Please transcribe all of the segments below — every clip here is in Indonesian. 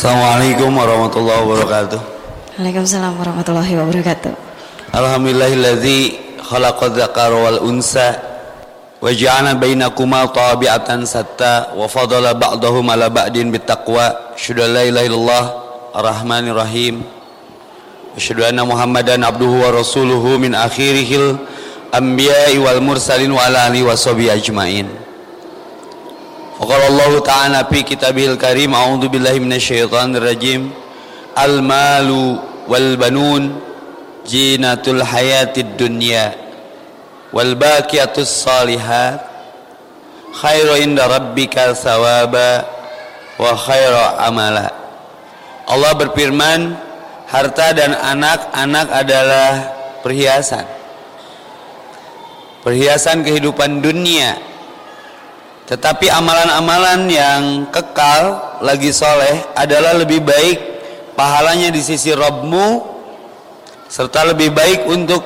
Assalamualaikum warahmatullahi wabarakatuh. Waalaikumsalam warahmatullahi wabarakatuh. Alhamdulillahilladzi khalaqad dzakara wal unsa wa ja'ala bainakuma tabi'atan satta wa fadala ba'dahum ala ba'din bittaqwa. Asyhadu an la ilaha illallah arrahmanir rahim. Asyhadu anna Muhammadan abduhu wa rasuluhu min akhirihil anbiya'i wal mursalin wa ala alihi washabihi ajmain. وقال الله تعالى في كتابه الكريم أعوذ بالله من الشيطان الرجيم المال والبنون جينة الحياة الدنيا والباقية الصالحات خير عند ربك ثوابا وخير عملا Allah berfirman harta dan anak-anak adalah perhiasan perhiasan kehidupan dunia tetapi amalan-amalan yang kekal lagi soleh adalah lebih baik pahalanya di sisi Robmu serta lebih baik untuk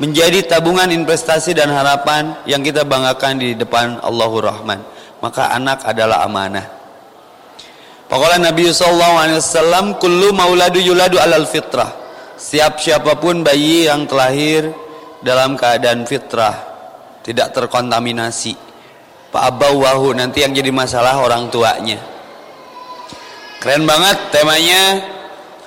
menjadi tabungan investasi dan harapan yang kita banggakan di depan Allahur Rahman. Maka anak adalah amanah. Pokoknya Nabi Sallallahu Alaihi Wasallam kullu mauladu yuladu alal fitrah. Siap siapa pun bayi yang terlahir dalam keadaan fitrah tidak terkontaminasi Pak Abawahu nanti yang jadi masalah orang tuanya. Keren banget temanya.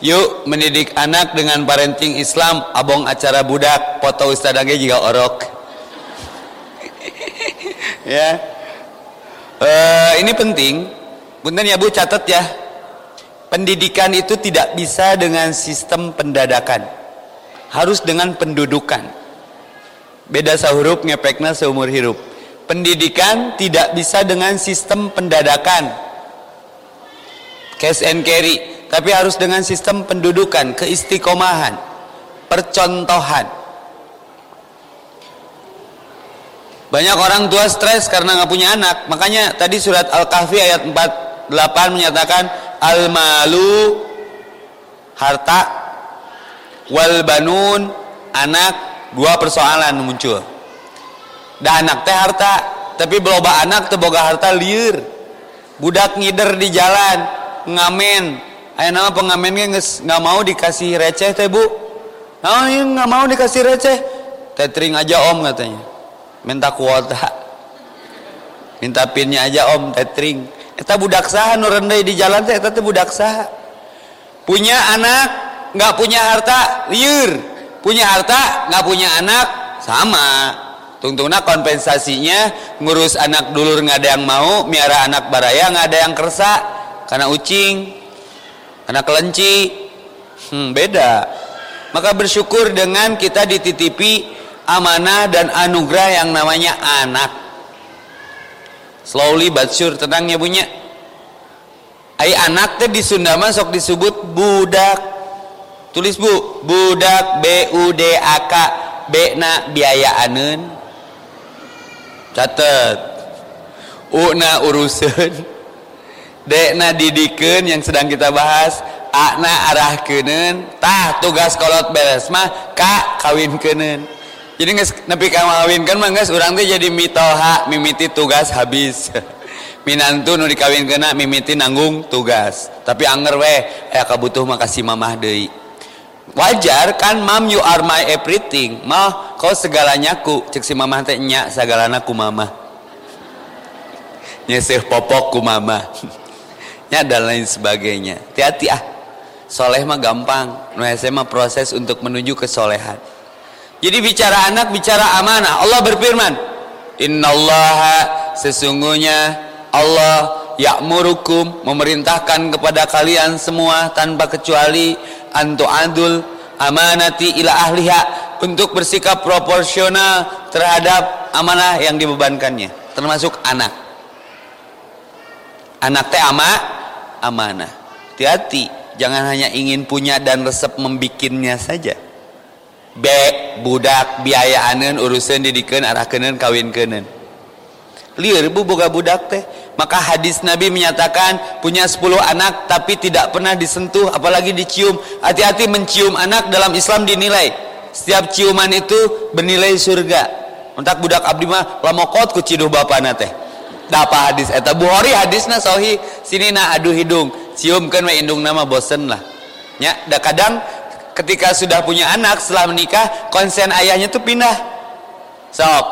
Yuk mendidik anak dengan parenting Islam abong acara budak foto ustadage juga orok. Ya. Uh, ini penting. Punten ya bu catat ya. Pendidikan itu tidak bisa dengan sistem pendadakan. Harus dengan pendudukan. Beda sahurup ngepekna seumur hidup pendidikan tidak bisa dengan sistem pendadakan. Cash and carry tapi harus dengan sistem pendudukan keistiqomahan percontohan. Banyak orang tua stres karena nggak punya anak. Makanya tadi surat Al-Kahfi ayat 48 menyatakan al-malu harta wal banun anak dua persoalan muncul dah anak teh harta tapi beloba anak teh boga harta liur. Budak ngider di jalan ngamen. Ayah nama pengamennya nggak mau dikasih receh teh bu. Nah nggak mau dikasih receh. Tetring aja om katanya. Minta kuota. Minta pinnya aja om tetring kita budak sah nu di jalan teh kita budak sah punya anak nggak punya harta liur. Punya harta nggak punya anak sama tungtungna kompensasinya ngurus anak dulur nggak ada yang mau miara anak baraya nggak ada yang kersa. Karena ucing karena kelenci. Hmm, beda. Maka bersyukur dengan kita dititipi amanah dan anugerah yang namanya anak. Slowly but sure tenangnya punya ay anak teh di Sunda masuk disebut budak. Tulis bu budak B U D A K B na biaya anun catat. Una urusan dekna didikan yang sedang kita bahas. Akna arah kenen. Tah tugas kolot beres mah kak kawin kenen. Jadi nges nepi kawin kan mah nges orang tuh jadi mitoha mimiti tugas habis. Minantu nu dikawin kena mimiti nanggung tugas. Tapi anger weh ya kabutuh makasih mamah deui wajar kan mam you are my everything. Mah kau segalanya ku. Cek si mamah teh nya segalana ku mamah nyeseh popok ku mamah nya dan lain sebagainya. Hati-hati ah. Soleh mah gampang. Nu mah proses untuk menuju kesolehan. Jadi bicara anak bicara amanah. Allah berfirman innallaha sesungguhnya Allah ya'murukum memerintahkan kepada kalian semua tanpa kecuali antu adul amanati ila ahliha untuk bersikap proporsional terhadap amanah yang dibebankannya termasuk anak. Anak teh ama amanah. Hati-hati jangan hanya ingin punya dan resep membikinnya saja. B budak biaya anen urusan didikan arah kenen kawin kenen. Liar bu boga budak teh maka hadis Nabi menyatakan punya 10 anak tapi tidak pernah disentuh apalagi dicium. Hati-hati mencium anak dalam Islam dinilai. Setiap ciuman itu bernilai surga. Untuk budak abdi mah lamokot ku ciduh bapana teh. Apa hadis? Eta Bukhari hadisna sahih sini na adu hidung. Cium kan indung nama bosen lah. Ya da kadang ketika sudah punya anak setelah menikah konsen ayahnya tuh pindah. Sok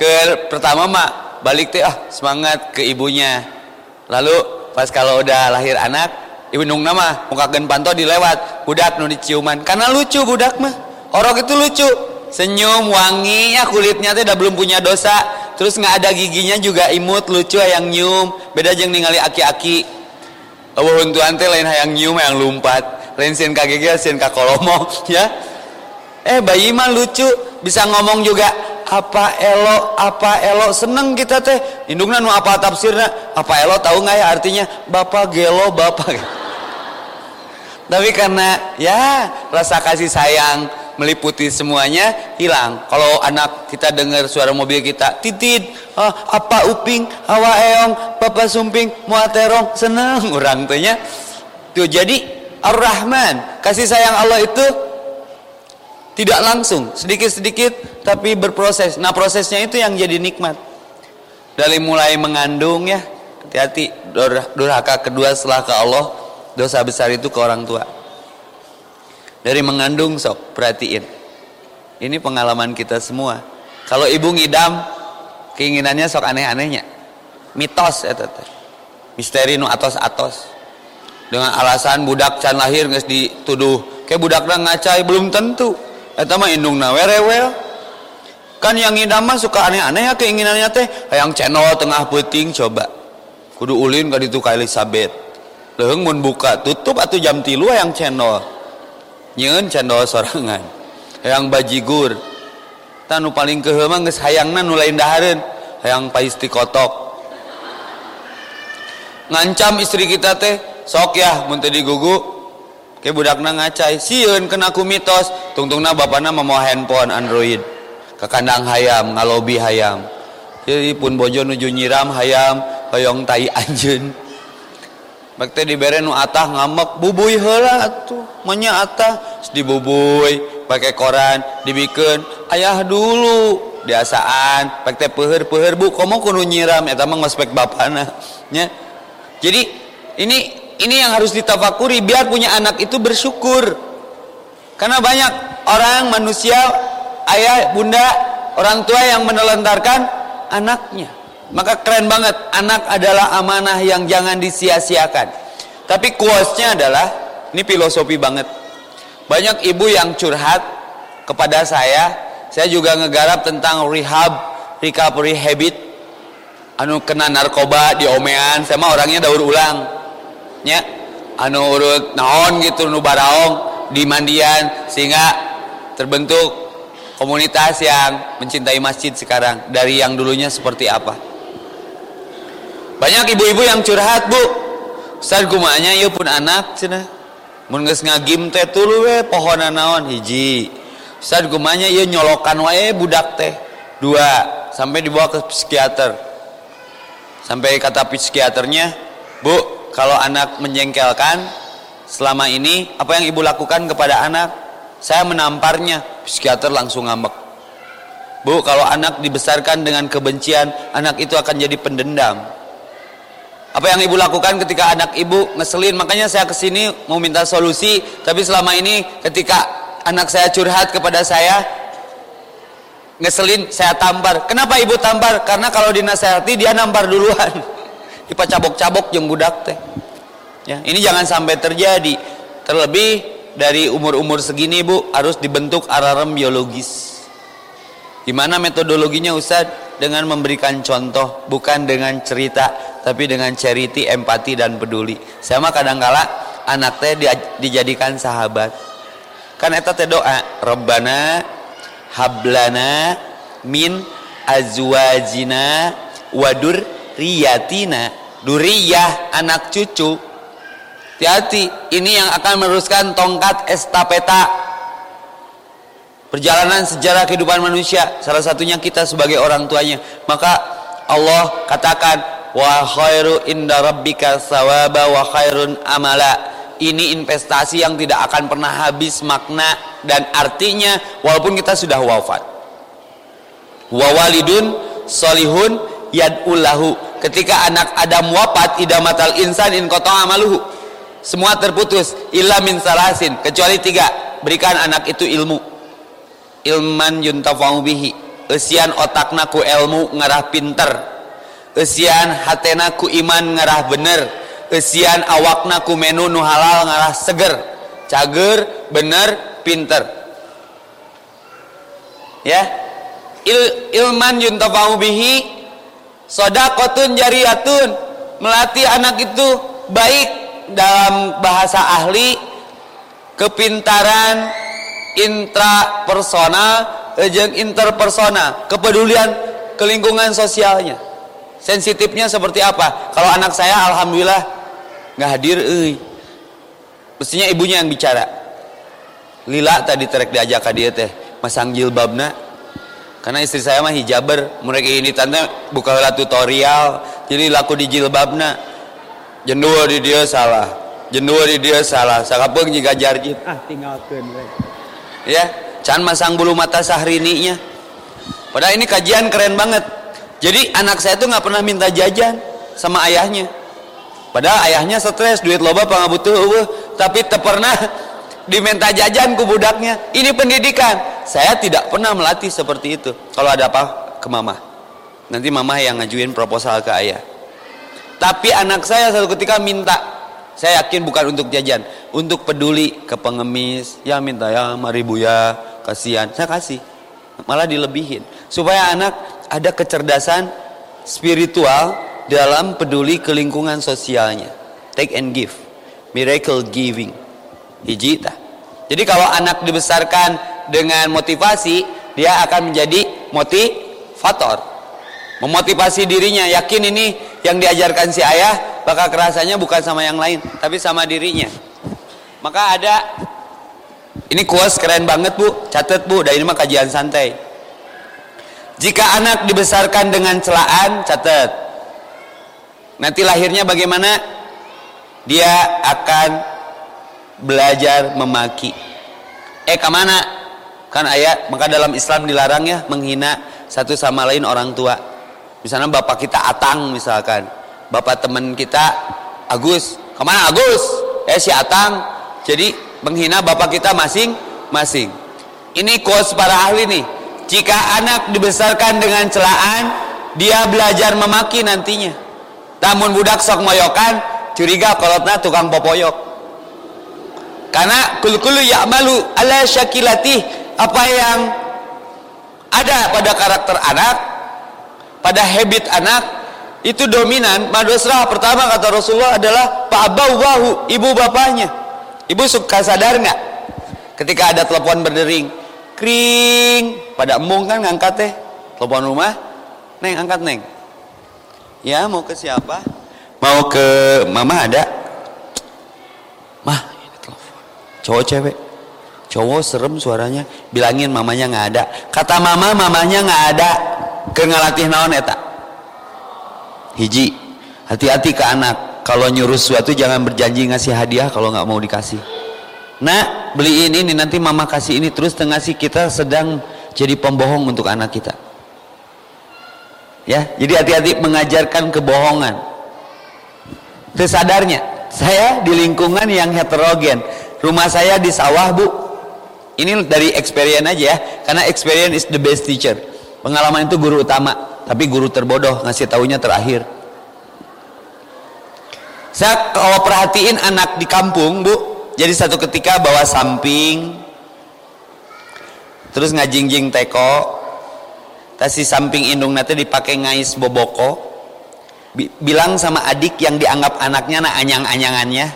ke pertama mak balik teh ah semangat ke ibunya. Lalu pas kalau udah lahir anak ibu nung nama muka gen panto dilewat budak nu diciuman. Karena lucu budak mah orok itu lucu. Senyum wangi ya kulitnya tuh udah belum punya dosa. Terus nggak ada giginya juga imut lucu yang nyium. Beda jeng ningali aki-aki. Oh huntuan teh lain hayang nyium yang lompat lain sin kagege sin kakolomo ya eh bayi mah lucu. Bisa ngomong juga apa elo apa elo? Seneng kita teh. Indungna nu apa tafsirna? Apa elo tahu nggak ya? Artinya bapak gelo bapak tapi karena ya rasa kasih sayang meliputi semuanya hilang. Kalau anak kita dengar suara mobil kita titit oh, apa uping hawa eong papa sumping muaterong seneng orang tuhnya tuh jadi ar-rahman kasih sayang Allah itu tidak langsung sedikit-sedikit tapi berproses. Nah prosesnya itu yang jadi nikmat. Dari mulai mengandung ya hati-hati. Durhaka kedua setelah ke Allah dosa besar itu ke orang tua. Dari mengandung sok perhatiin. Ini pengalaman kita semua. Kalau ibu ngidam keinginannya sok aneh-anehnya. Mitos ya misteri nu atos-atos. Dengan alasan budak can lahir nggak dituduh. Kayak budak ngacai belum tentu eta mah indung rewel kan yang ngidam suka aneh-aneh ya keinginannya teh. Yang channel tengah puting coba. Kudu ulin ka ditu ka Elizabeth. Leuheung mun buka tutup atau jam tilu yang channel. Nyeun cendol sorangan. Hayang bajigur tanu paling keuheuh mah geus hayangna nu lain dahareun. Hayang paisti kotok. Ngancam istri kita teh sok ya mun teu digugu ke budakna ngacai sieun kena ku mitos. Tungtungna bapana mau handphone android. Ke kandang hayam ngalobi hayam. Jadi pun bojo nuju nyiram hayam hoyong tai anjeun. Bak teh dibere nu atah ngamek bubuy heula atuh. Atah. Pakai koran dibikeun ayah dulu. Biasaan bak teh peuheur-peuheur bu komo kudu nyiram? Eta mah ngospek bapana. Jadi ini ini yang harus ditafakuri biar punya anak itu bersyukur. Karena banyak orang manusia ayah bunda orang tua yang menelantarkan anaknya. Maka keren banget anak adalah amanah yang jangan disia-siakan. Tapi kuasnya adalah ini filosofi banget. Banyak ibu yang curhat kepada saya. Saya juga ngegarap tentang rehab recovery habit. Anu kena narkoba di omean saya mah orangnya daur ulang ya. Anu urut naon gitu nu baraong di mandian sehingga terbentuk komunitas yang mencintai masjid sekarang. Dari yang dulunya seperti apa? Banyak ibu-ibu yang curhat bu. Ustaz kumanya ya pun anak cina mun geus ngagim teh tulu we pohon naon hiji. Ustaz kumanya ya nyolokan wae budak teh. Dua sampai dibawa ke psikiater. Sampai kata psikiaternya bu kalau anak menjengkelkan selama ini apa yang ibu lakukan kepada anak? Saya menamparnya. Psikiater langsung ngambek. Bu kalau anak dibesarkan dengan kebencian anak itu akan jadi pendendam. Apa yang ibu lakukan ketika anak ibu ngeselin? Makanya saya ke sini mau minta solusi tapi selama ini ketika anak saya curhat kepada saya ngeselin saya tampar. Kenapa ibu tampar? Karena kalau dinasehati dia nampar duluan ipa cabok-cabok yang budak teh. Ya ini jangan sampai terjadi. Terlebih dari umur-umur segini bu harus dibentuk alarm biologis. Gimana metodologinya Ustadz dengan memberikan contoh bukan dengan cerita tapi dengan charity empati dan peduli. Sama kadangkala anak teh dijadikan sahabat. Kan eta teh doa Rabbana hablana min azwajina wadur riyatina duriyah anak cucu. Hati-hati ini yang akan meneruskan tongkat estafeta. Perjalanan sejarah kehidupan manusia salah satunya kita sebagai orang tuanya. Maka Allah katakan wa khairu inda rabbika sawaba wa khairun amala. Ini investasi yang tidak akan pernah habis makna dan artinya walaupun kita sudah wafat. Wa walidun solihun yad'ulahu. Ketika anak Adam wafat idamatal insan in amaluhu. Semua terputus illa min salasin kecuali tiga. Berikan anak itu ilmu. Ilman yuntafa'u bihi. Esian otakna ku ilmu ngarah pinter. Esian hatena ku iman ngarah bener. Esian awakna ku menu nu halal ngarah seger. Cager bener pinter. Ya? Il, ilman yuntafa'u bihi sodakotun jariyatun. Melatih anak itu baik dalam bahasa ahli kepintaran intrapersonal jeung interpersonal kepedulian ke lingkungan sosialnya. Sensitifnya seperti apa? Kalau anak saya alhamdulillah nggak hadir euy. Mestinya ibunya yang bicara. Lila tadi terek diajak ke dia teh masang jilbabna karena istri saya mah hijaber. Mereka ini tante buka tutorial. Jadi laku di jilbabna. Jendua di dia salah. Jendua di dia salah. Sakapeng jika jarjit ah tinggalkan ya can masang bulu mata sahrininya. Padahal ini kajian keren banget. Jadi anak saya tuh nggak pernah minta jajan sama ayahnya. Padahal ayahnya stres duit loba pangabutuh uh, tapi tak pernah diminta jajan ku budaknya. Ini pendidikan saya tidak pernah melatih seperti itu. Kalau ada apa ke mama. Nanti mama yang ngajuin proposal ke ayah. Tapi anak saya satu ketika minta. Saya yakin bukan untuk jajan. Untuk peduli ke pengemis. Ya minta ya mari bu ya. Kasihan. Saya kasih. Malah dilebihin. Supaya anak ada kecerdasan spiritual dalam peduli ke lingkungan sosialnya. Take and give. Miracle giving. Hijita jadi kalau anak dibesarkan dengan motivasi dia akan menjadi motivator. Memotivasi dirinya yakin ini yang diajarkan si ayah bakal kerasanya bukan sama yang lain tapi sama dirinya. Maka ada ini kuas keren banget bu. Catat bu dan ini mah kajian santai. Jika anak dibesarkan dengan celaan catat nanti lahirnya bagaimana? Dia akan belajar memaki. Eh ke mana kan ayat maka dalam Islam dilarang ya menghina satu sama lain orang tua. Misalnya bapak kita Atang misalkan. Bapak teman kita Agus. Ke mana Agus? Eh si Atang. Jadi menghina bapak kita masing-masing. Ini quotes para ahli nih. Jika anak dibesarkan dengan celaan dia belajar memaki nantinya. Namun budak sok moyokan curiga kolotna tukang popoyok. Karena kul-kulu ya'malu ala syakilati apa yang ada pada karakter anak pada habit anak itu dominan. Madrasah pertama kata Rasulullah adalah wahu ibu bapaknya. Ibu suka sadar nggak? Ketika ada telepon berdering kring pada embung kan ngangkat teh. Telepon rumah neng angkat neng. Ya mau ke siapa? Mau ke mama ada? Mah ini telepon. Cowok cewek cowok serem suaranya. Bilangin mamanya nggak ada. Kata mama mamanya nggak ada. Ke ngalatih naon eta? Hiji. Hati-hati ke anak. Kalau nyuruh sesuatu jangan berjanji ngasih hadiah kalau nggak mau dikasih. Nah beliin ini nanti mama kasih ini. Terus ngasih kita sedang jadi pembohong untuk anak kita. Ya jadi hati-hati mengajarkan kebohongan. Tersadarnya saya di lingkungan yang heterogen. Rumah saya di sawah bu ini dari experience aja ya karena experience is the best teacher. Pengalaman itu guru utama, tapi guru terbodoh ngasih taunya terakhir. Saya kalau perhatiin anak di kampung, Bu, jadi satu ketika bawa samping, terus ngajingjing teko, tasi samping indung nanti dipakai ngais boboko, bilang sama adik yang dianggap anaknya nah anyang-anyangannya,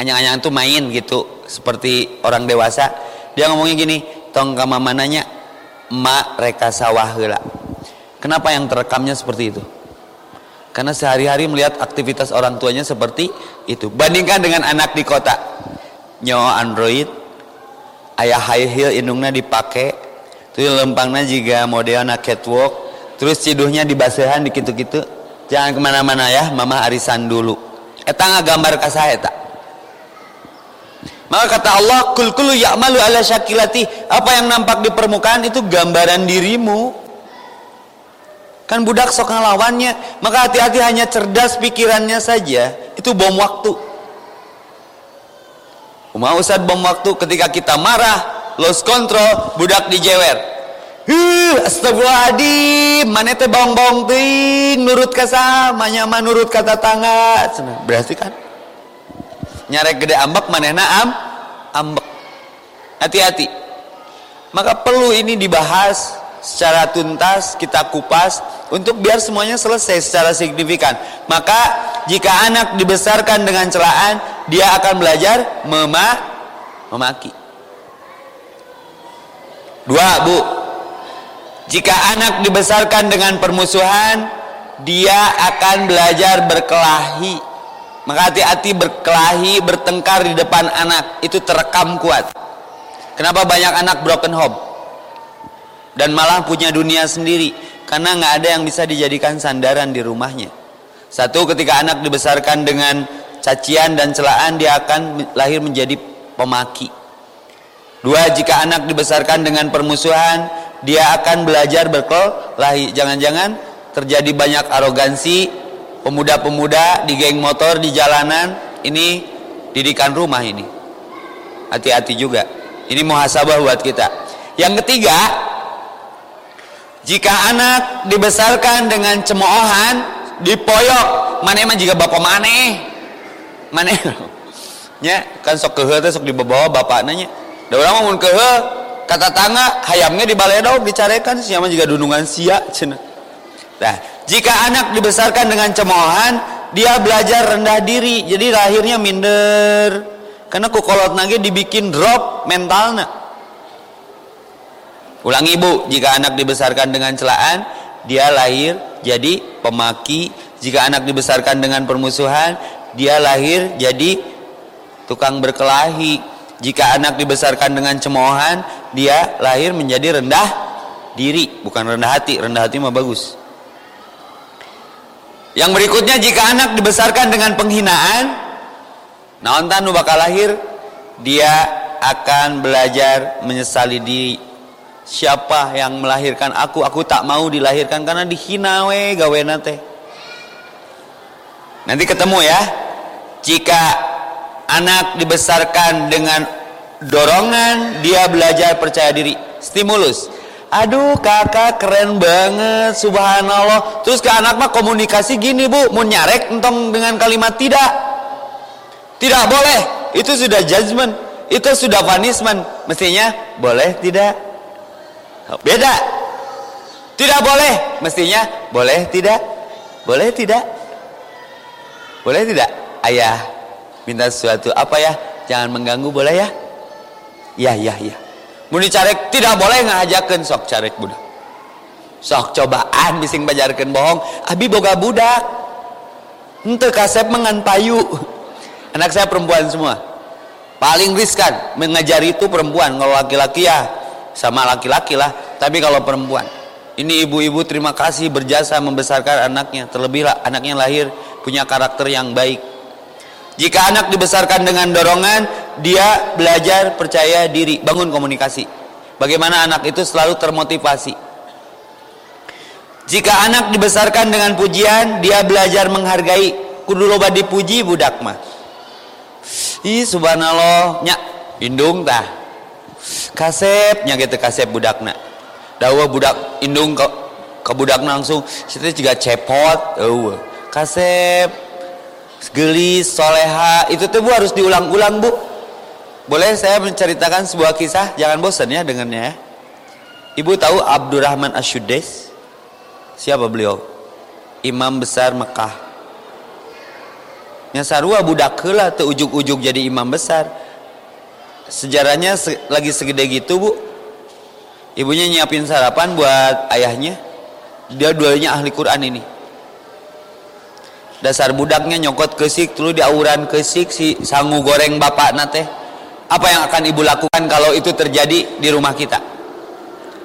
anyang-anyangan itu main gitu, seperti orang dewasa, dia ngomongnya gini, tong kama mananya, mak reka sawah. Kenapa yang terekamnya seperti itu? Karena sehari-hari melihat aktivitas orang tuanya seperti itu. Bandingkan dengan anak di kota. Nyawa Android, ayah high heel indungnya dipakai, terus lempangnya juga modelnya catwalk, terus ciduhnya di basehan dikitu-kitu. Jangan ke mana-mana ya, mama arisan dulu. Eta gambar kasah eta. Maka kata Allah, kul kulu ya'malu ala syakilati. Apa yang nampak di permukaan itu gambaran dirimu. Kan budak sok ngelawannya. Maka hati-hati hanya cerdas pikirannya saja. Itu bom waktu. Umah Ustad bom waktu ketika kita marah, lost control, budak dijewer. Huh, astagfirullahaladzim, mana teh bong-bong ting, nurut ke sama, nyaman nurut kata tangga. Berarti kan? Nyarek gede ambek, manehna am, ambek. Hati-hati. Maka perlu ini dibahas secara tuntas, kita kupas untuk biar semuanya selesai secara signifikan. Maka jika anak dibesarkan dengan celaan, dia akan belajar mema memaki. Dua, Bu. Jika anak dibesarkan dengan permusuhan, dia akan belajar berkelahi. Maka hati-hati berkelahi, bertengkar di depan anak, itu terekam kuat. Kenapa banyak anak broken home? Dan malah punya dunia sendiri karena nggak ada yang bisa dijadikan sandaran di rumahnya. Satu, ketika anak dibesarkan dengan cacian dan celaan, dia akan lahir menjadi pemaki. Dua, jika anak dibesarkan dengan permusuhan, dia akan belajar berkelahi. Jangan-jangan terjadi banyak arogansi, pemuda-pemuda di geng motor di jalanan, ini didikan rumah ini. Hati-hati juga. Ini muhasabah buat kita. Yang ketiga, jika anak dibesarkan dengan cemoohan, dipoyok mana emang jika bapak mana mana nya kan sok kehe teh sok dibawa bapak nanya da urang mau kehe kata tangga hayamnya di baledog dicarekan siapa juga dunungan sia cenah nah jika anak dibesarkan dengan cemoohan dia belajar rendah diri jadi lahirnya minder. Karena kukolot nage dibikin drop mentalnya ulang ibu jika anak dibesarkan dengan celaan dia lahir jadi pemaki. Jika anak dibesarkan dengan permusuhan dia lahir jadi tukang berkelahi. Jika anak dibesarkan dengan cemoohan dia lahir menjadi rendah diri bukan rendah hati. Rendah hati mah bagus yang berikutnya jika anak dibesarkan dengan penghinaan naontan nu bakal lahir dia akan belajar menyesali diri siapa yang melahirkan. Aku aku tak mau dilahirkan karena dihina we gawe nate nanti ketemu ya. Jika anak dibesarkan dengan dorongan dia belajar percaya diri. Stimulus aduh kakak keren banget subhanallah terus ke anak mah komunikasi gini bu mau nyarek entong dengan kalimat tidak tidak boleh itu sudah judgment itu sudah punishment mestinya boleh tidak Beda. Tidak boleh. Mestinya boleh tidak? Boleh tidak? Boleh tidak? Ayah minta sesuatu apa ya? Jangan mengganggu boleh ya? Ya ya ya. Muni carek tidak boleh ngajakeun sok carek budak. Sok cobaan bising bajarkeun bohong. Abi boga budak. Ente kasep mengan payu. Anak saya perempuan semua. Paling riskan mengajar itu perempuan. Kalau laki-laki ya sama laki-laki lah tapi kalau perempuan ini ibu-ibu terima kasih berjasa membesarkan anaknya terlebih anaknya lahir punya karakter yang baik jika anak dibesarkan dengan dorongan dia belajar percaya diri bangun komunikasi. Bagaimana anak itu selalu termotivasi. Jika anak dibesarkan dengan pujian dia belajar menghargai. Kudu loba dipuji budak mah. Ih subhanallah nyak indung tah. Kasepnya gitu kasep budakna. Dawa budak indung ke ke budakna langsung situ juga cepot. Dawa kasep gelis soleha itu tuh bu harus diulang-ulang bu. Boleh saya menceritakan sebuah kisah? Jangan bosan ya dengannya ya. Ibu tahu Abdurrahman Asyudes? Siapa beliau? Imam besar Mekah. Nyasarua budak lah tuh ujuk-ujuk jadi imam besar. Sejarahnya se lagi segede gitu bu. Ibunya nyiapin sarapan buat ayahnya. Dia duanya ahli Quran ini dasar budaknya nyokot kesik terus diauran kesik si sangu goreng bapak nate apa yang akan ibu lakukan kalau itu terjadi di rumah kita?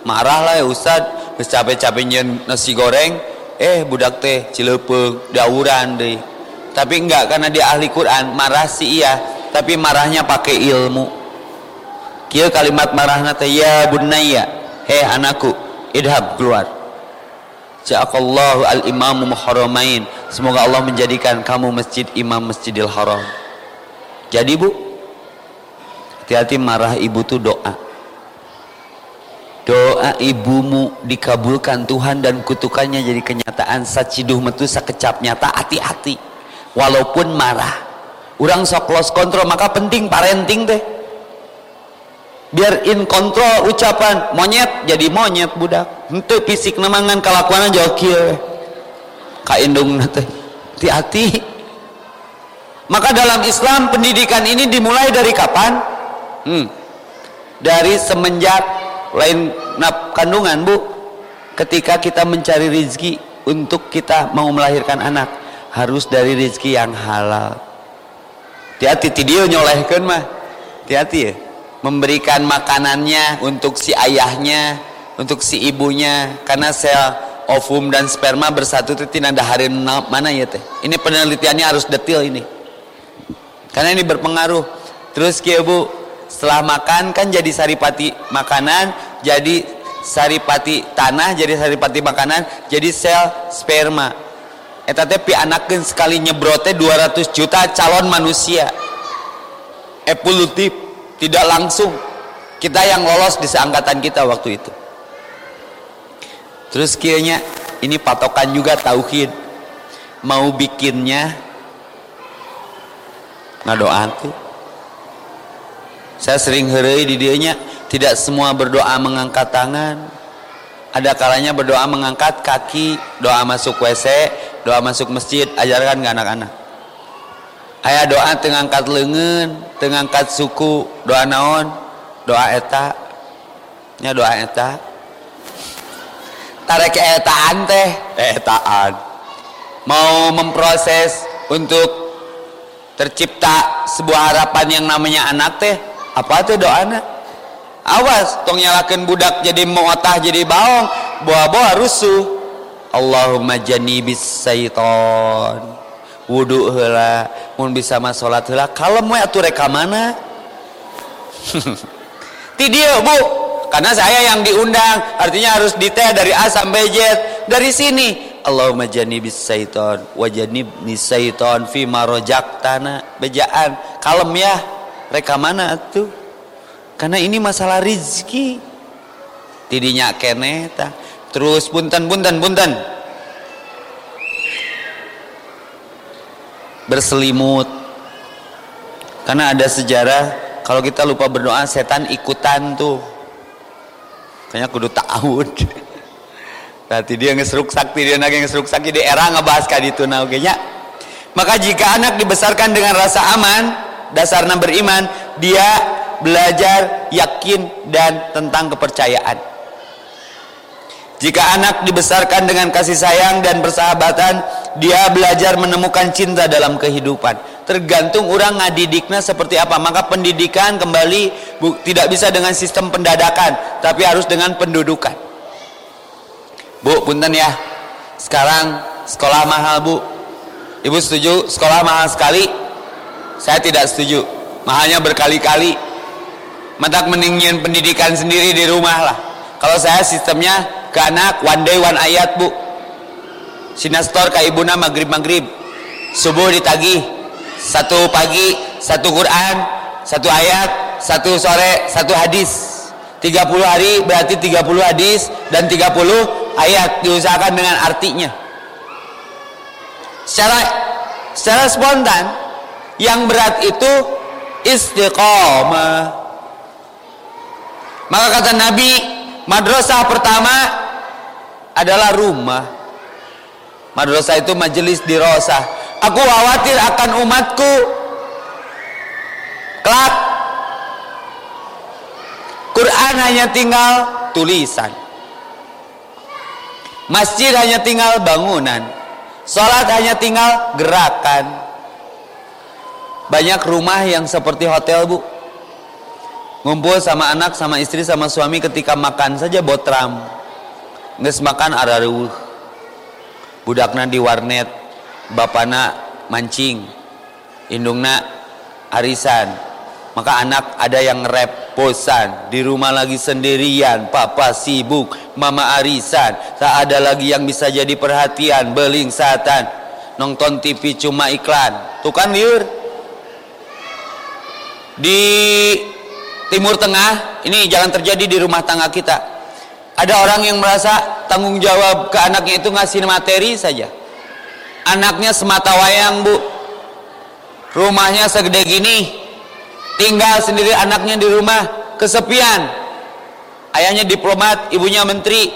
Marah lah ya Ustad capek-capeknya nasi goreng. Eh budak teh cilepeng dauran deh. Tapi enggak karena dia ahli Quran marah sih iya. Tapi marahnya pakai ilmu. Kia kalimat marahna teh ya bunayya, hei anakku, idhab keluar. Ja'akallahu al-imamu muharramain. Semoga Allah menjadikan kamu masjid imam Masjidil Haram. Jadi Bu, hati-hati marah ibu tuh doa. Doa ibumu dikabulkan Tuhan dan kutukannya jadi kenyataan. Saciduh metu sakecap nyata hati-hati. Walaupun marah. Orang sok lost control maka penting parenting teh biar in kontrol ucapan monyet jadi monyet budak. Itu fisik nemangan kelakuan jokil kaindung nate hati-hati. Maka dalam Islam pendidikan ini dimulai dari kapan? Hmm. dari semenjak lain nap kandungan bu. Ketika kita mencari rizki untuk kita mau melahirkan anak harus dari rizki yang halal. Hati-hati dia nyolehkan mah. Hati-hati ya memberikan makanannya untuk si ayahnya untuk si ibunya karena sel ovum dan sperma bersatu itu tidak ada hari mana ya teh? Ini penelitiannya harus detail ini. Karena ini berpengaruh. Terus kia bu setelah makan kan jadi saripati makanan jadi saripati tanah jadi saripati makanan jadi sel sperma. Eta teh pi anakeun sekali nyebrote 200 juta calon manusia. Evolutif tidak langsung. Kita yang lolos di seangkatan kita waktu itu. Terus kayaknya ini patokan juga tauhid. Mau bikinnya ngadoan tuh. Saya sering hari di dianya tidak semua berdoa mengangkat tangan. Ada kalanya berdoa mengangkat kaki doa masuk WC doa masuk masjid ajarkan ke anak-anak ayah doa tengangkat lengan tengangkat suku doa naon? Doa eta. Nya doa eta. Tarik etaan teh. Etaan. Mau memproses untuk tercipta sebuah harapan yang namanya anak teh apa tuh doana? Awas tong nyalakan budak jadi muatah jadi baong buah-buah rusuh. Allahumma janibis syaiton wudhu hela mun bisa mah salat hela kalem we atuh reka mana? Ti bu. Karena saya yang diundang. Artinya harus detail dari A sampai Z. Dari sini. Allahumma janibis syaiton wa janibni syaiton fi tanah bejaan. Kalem ya. Reka mana atuh? Karena ini masalah rizki. Tidinya kene terus punten punten punten berselimut. Karena ada sejarah kalau kita lupa berdoa setan ikutan tuh. Kayaknya kudu tahun berarti dia ngeseruk sakti dia nage ngeseruk sakti di era ngebahas kaditu nah oke nya. Maka jika anak dibesarkan dengan rasa aman dasarnya beriman dia belajar yakin dan tentang kepercayaan jika anak dibesarkan dengan kasih sayang dan persahabatan, dia belajar menemukan cinta dalam kehidupan. Tergantung orang ngadidiknya seperti apa. Maka pendidikan kembali bu, tidak bisa dengan sistem pendadakan, tapi harus dengan pendudukan. Bu, punten ya. Sekarang sekolah mahal, Bu. Ibu setuju sekolah mahal sekali? Saya tidak setuju. Mahalnya berkali-kali. Matak meninggian pendidikan sendiri di rumah lah. Kalau saya sistemnya ke anak one day one ayat bu. Sinastor ke ibuna maghrib maghrib subuh ditagih. Satu pagi satu Quran satu ayat satu sore satu hadis. 30 hari berarti 30 hadis dan 30 ayat diusahakan dengan artinya. Secara secara spontan yang berat itu istiqomah. Maka kata Nabi Madrasah pertama adalah rumah. Madrasah itu majelis di rosa. Aku khawatir akan umatku. Kelak. Quran hanya tinggal tulisan. Masjid hanya tinggal bangunan. Salat hanya tinggal gerakan. Banyak rumah yang seperti hotel, Bu ngumpul sama anak sama istri sama suami ketika makan saja botram nges makan araruh budakna di warnet bapana mancing indungna arisan. Maka anak ada yang reposan di rumah lagi sendirian papa sibuk mama arisan. Tak ada lagi yang bisa jadi perhatian beling satan nonton TV cuma iklan. Tuh kan liur. Di Timur Tengah ini jangan terjadi di rumah tangga kita. Ada orang yang merasa tanggung jawab ke anaknya itu ngasih materi saja. Anaknya semata wayang bu. Rumahnya segede gini. Tinggal sendiri anaknya di rumah kesepian. Ayahnya diplomat ibunya menteri.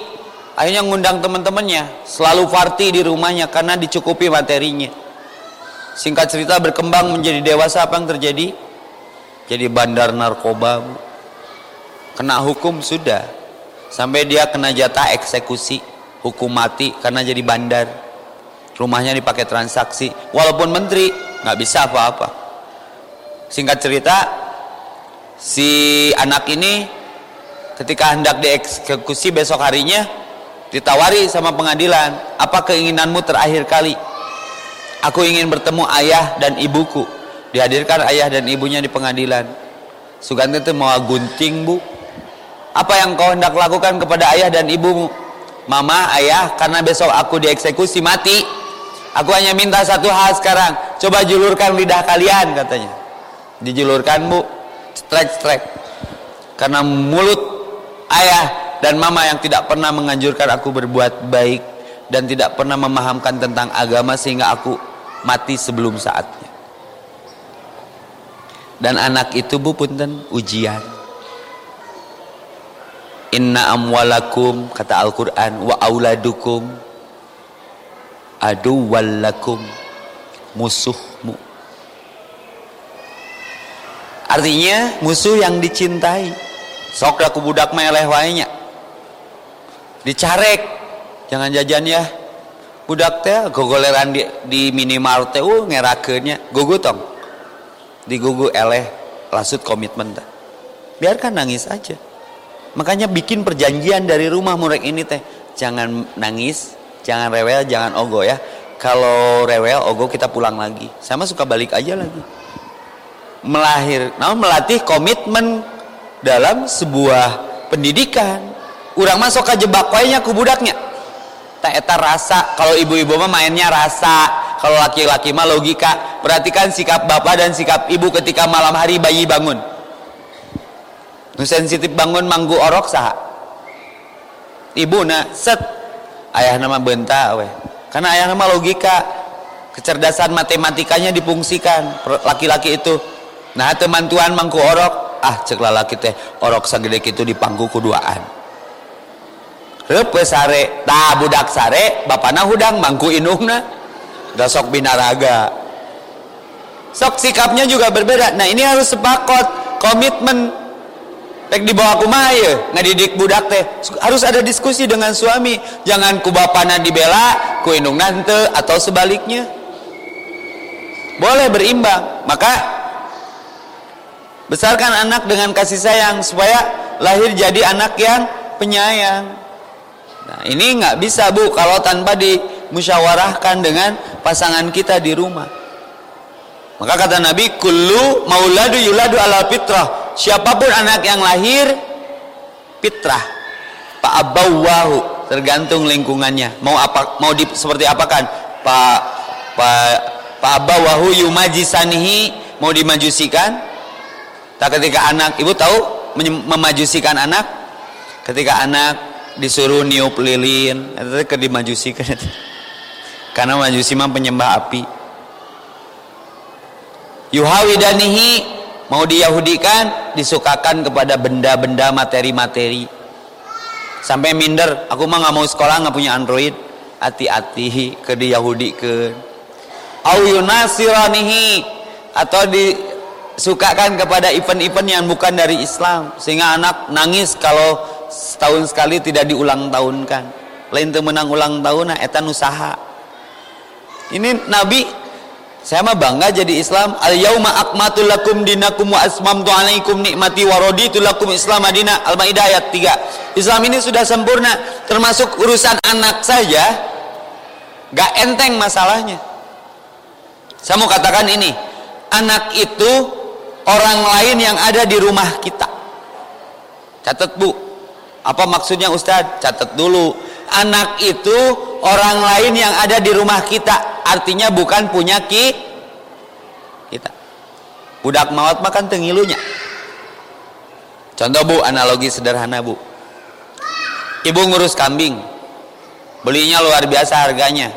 Akhirnya ngundang teman-temannya selalu party di rumahnya karena dicukupi materinya. Singkat cerita berkembang menjadi dewasa apa yang terjadi jadi bandar narkoba kena hukum sudah. Sampai dia kena jatah eksekusi hukum mati karena jadi bandar. Rumahnya dipakai transaksi. Walaupun menteri nggak bisa apa-apa. Singkat cerita si anak ini ketika hendak dieksekusi besok harinya ditawari sama pengadilan apa keinginanmu terakhir kali? Aku ingin bertemu ayah dan ibuku dihadirkan ayah dan ibunya di pengadilan. Sugante itu mau gunting bu. Apa yang kau hendak lakukan kepada ayah dan ibumu? Mama ayah karena besok aku dieksekusi mati. Aku hanya minta satu hal sekarang. Coba julurkan lidah kalian katanya. Dijulurkan bu. Strek strek. Karena mulut ayah dan mama yang tidak pernah menganjurkan aku berbuat baik dan tidak pernah memahamkan tentang agama sehingga aku mati sebelum saatnya dan anak itu bu punten ujian. Inna amwalakum kata Al-Quran wa auladukum adu wallakum musuhmu. Artinya musuh yang dicintai. Sok aku budak meleh wainya dicarek. Jangan jajan ya. Budak teh gogoleran di, di minimal teh uh ngerakeunnya gugu tong digugu eleh lasut komitmen dah. biarkan nangis aja. Makanya bikin perjanjian dari rumah murek ini teh. Jangan nangis jangan rewel jangan ogo ya. Kalau rewel ogo kita pulang lagi. Sama suka balik aja lagi. Melahir namun melatih komitmen dalam sebuah pendidikan. Orang masuk ke jebak wainya ku budaknya eta rasa. Kalau ibu-ibu mah mainnya rasa. Kalau laki-laki mah logika. Perhatikan sikap bapak dan sikap ibu ketika malam hari bayi bangun. Nu sensitif bangun manggu orok sah ibu na set. Ayah nama benta we karena ayah nama logika. Kecerdasan matematikanya dipungsikan. Laki-laki itu nah teman tuan mangku orok. Ah cek lalaki teh orok sagede itu di pangku kuduaan Rupe sare, ta budak sare, bapana hudang mangku inungna. Udah sok binaraga. Sok sikapnya juga berbeda. Nah ini harus sepakot komitmen. Tek dibawa kumaha ya ngadidik budak teh. Harus ada diskusi dengan suami. Jangan ku bapana dibela ku indung nante atau sebaliknya. Boleh berimbang. Maka besarkan anak dengan kasih sayang supaya lahir jadi anak yang penyayang nah ini nggak bisa bu kalau tanpa dimusyawarahkan dengan pasangan kita di rumah. Maka kata Nabi kullu mauladu yuladu ala fitrah. Siapa pun anak yang lahir fitrah. Pak abawahu tergantung lingkungannya. Mau apa mau di, seperti apa kan? Pak pak pak abawahu yumajisanihi mau dimajusikan? Tak ketika anak ibu tahu memajusikan anak? Ketika anak disuruh niup lilin. Itu ke dimajusikan karena majusi mah penyembah api. Yuhawidanihi mau diyahudikan disukakan kepada benda-benda materi-materi. Sampai minder aku mah nggak mau sekolah nggak punya android. Hati-hati ke di Yahudi ke atau disukakan kepada event-event yang bukan dari Islam. Sehingga anak nangis kalau setahun sekali tidak diulang tahunkan lain menang ulang tahun nah etan usaha ini Nabi saya mah bangga jadi Islam. Al yauma akmatul lakum dinakum wa asmamtu alaikum nikmati wa raditu lakum islam madinah. Al maidah ayat 3 Islam ini sudah sempurna termasuk urusan anak saja. Gak enteng masalahnya. Saya mau katakan ini anak itu orang lain yang ada di rumah kita. Catat bu apa maksudnya Ustadz? Catat dulu. Anak itu orang lain yang ada di rumah kita. Artinya bukan punya ki kita. Budak maut makan tengilunya. Contoh bu analogi sederhana bu. Ibu ngurus kambing. Belinya luar biasa harganya.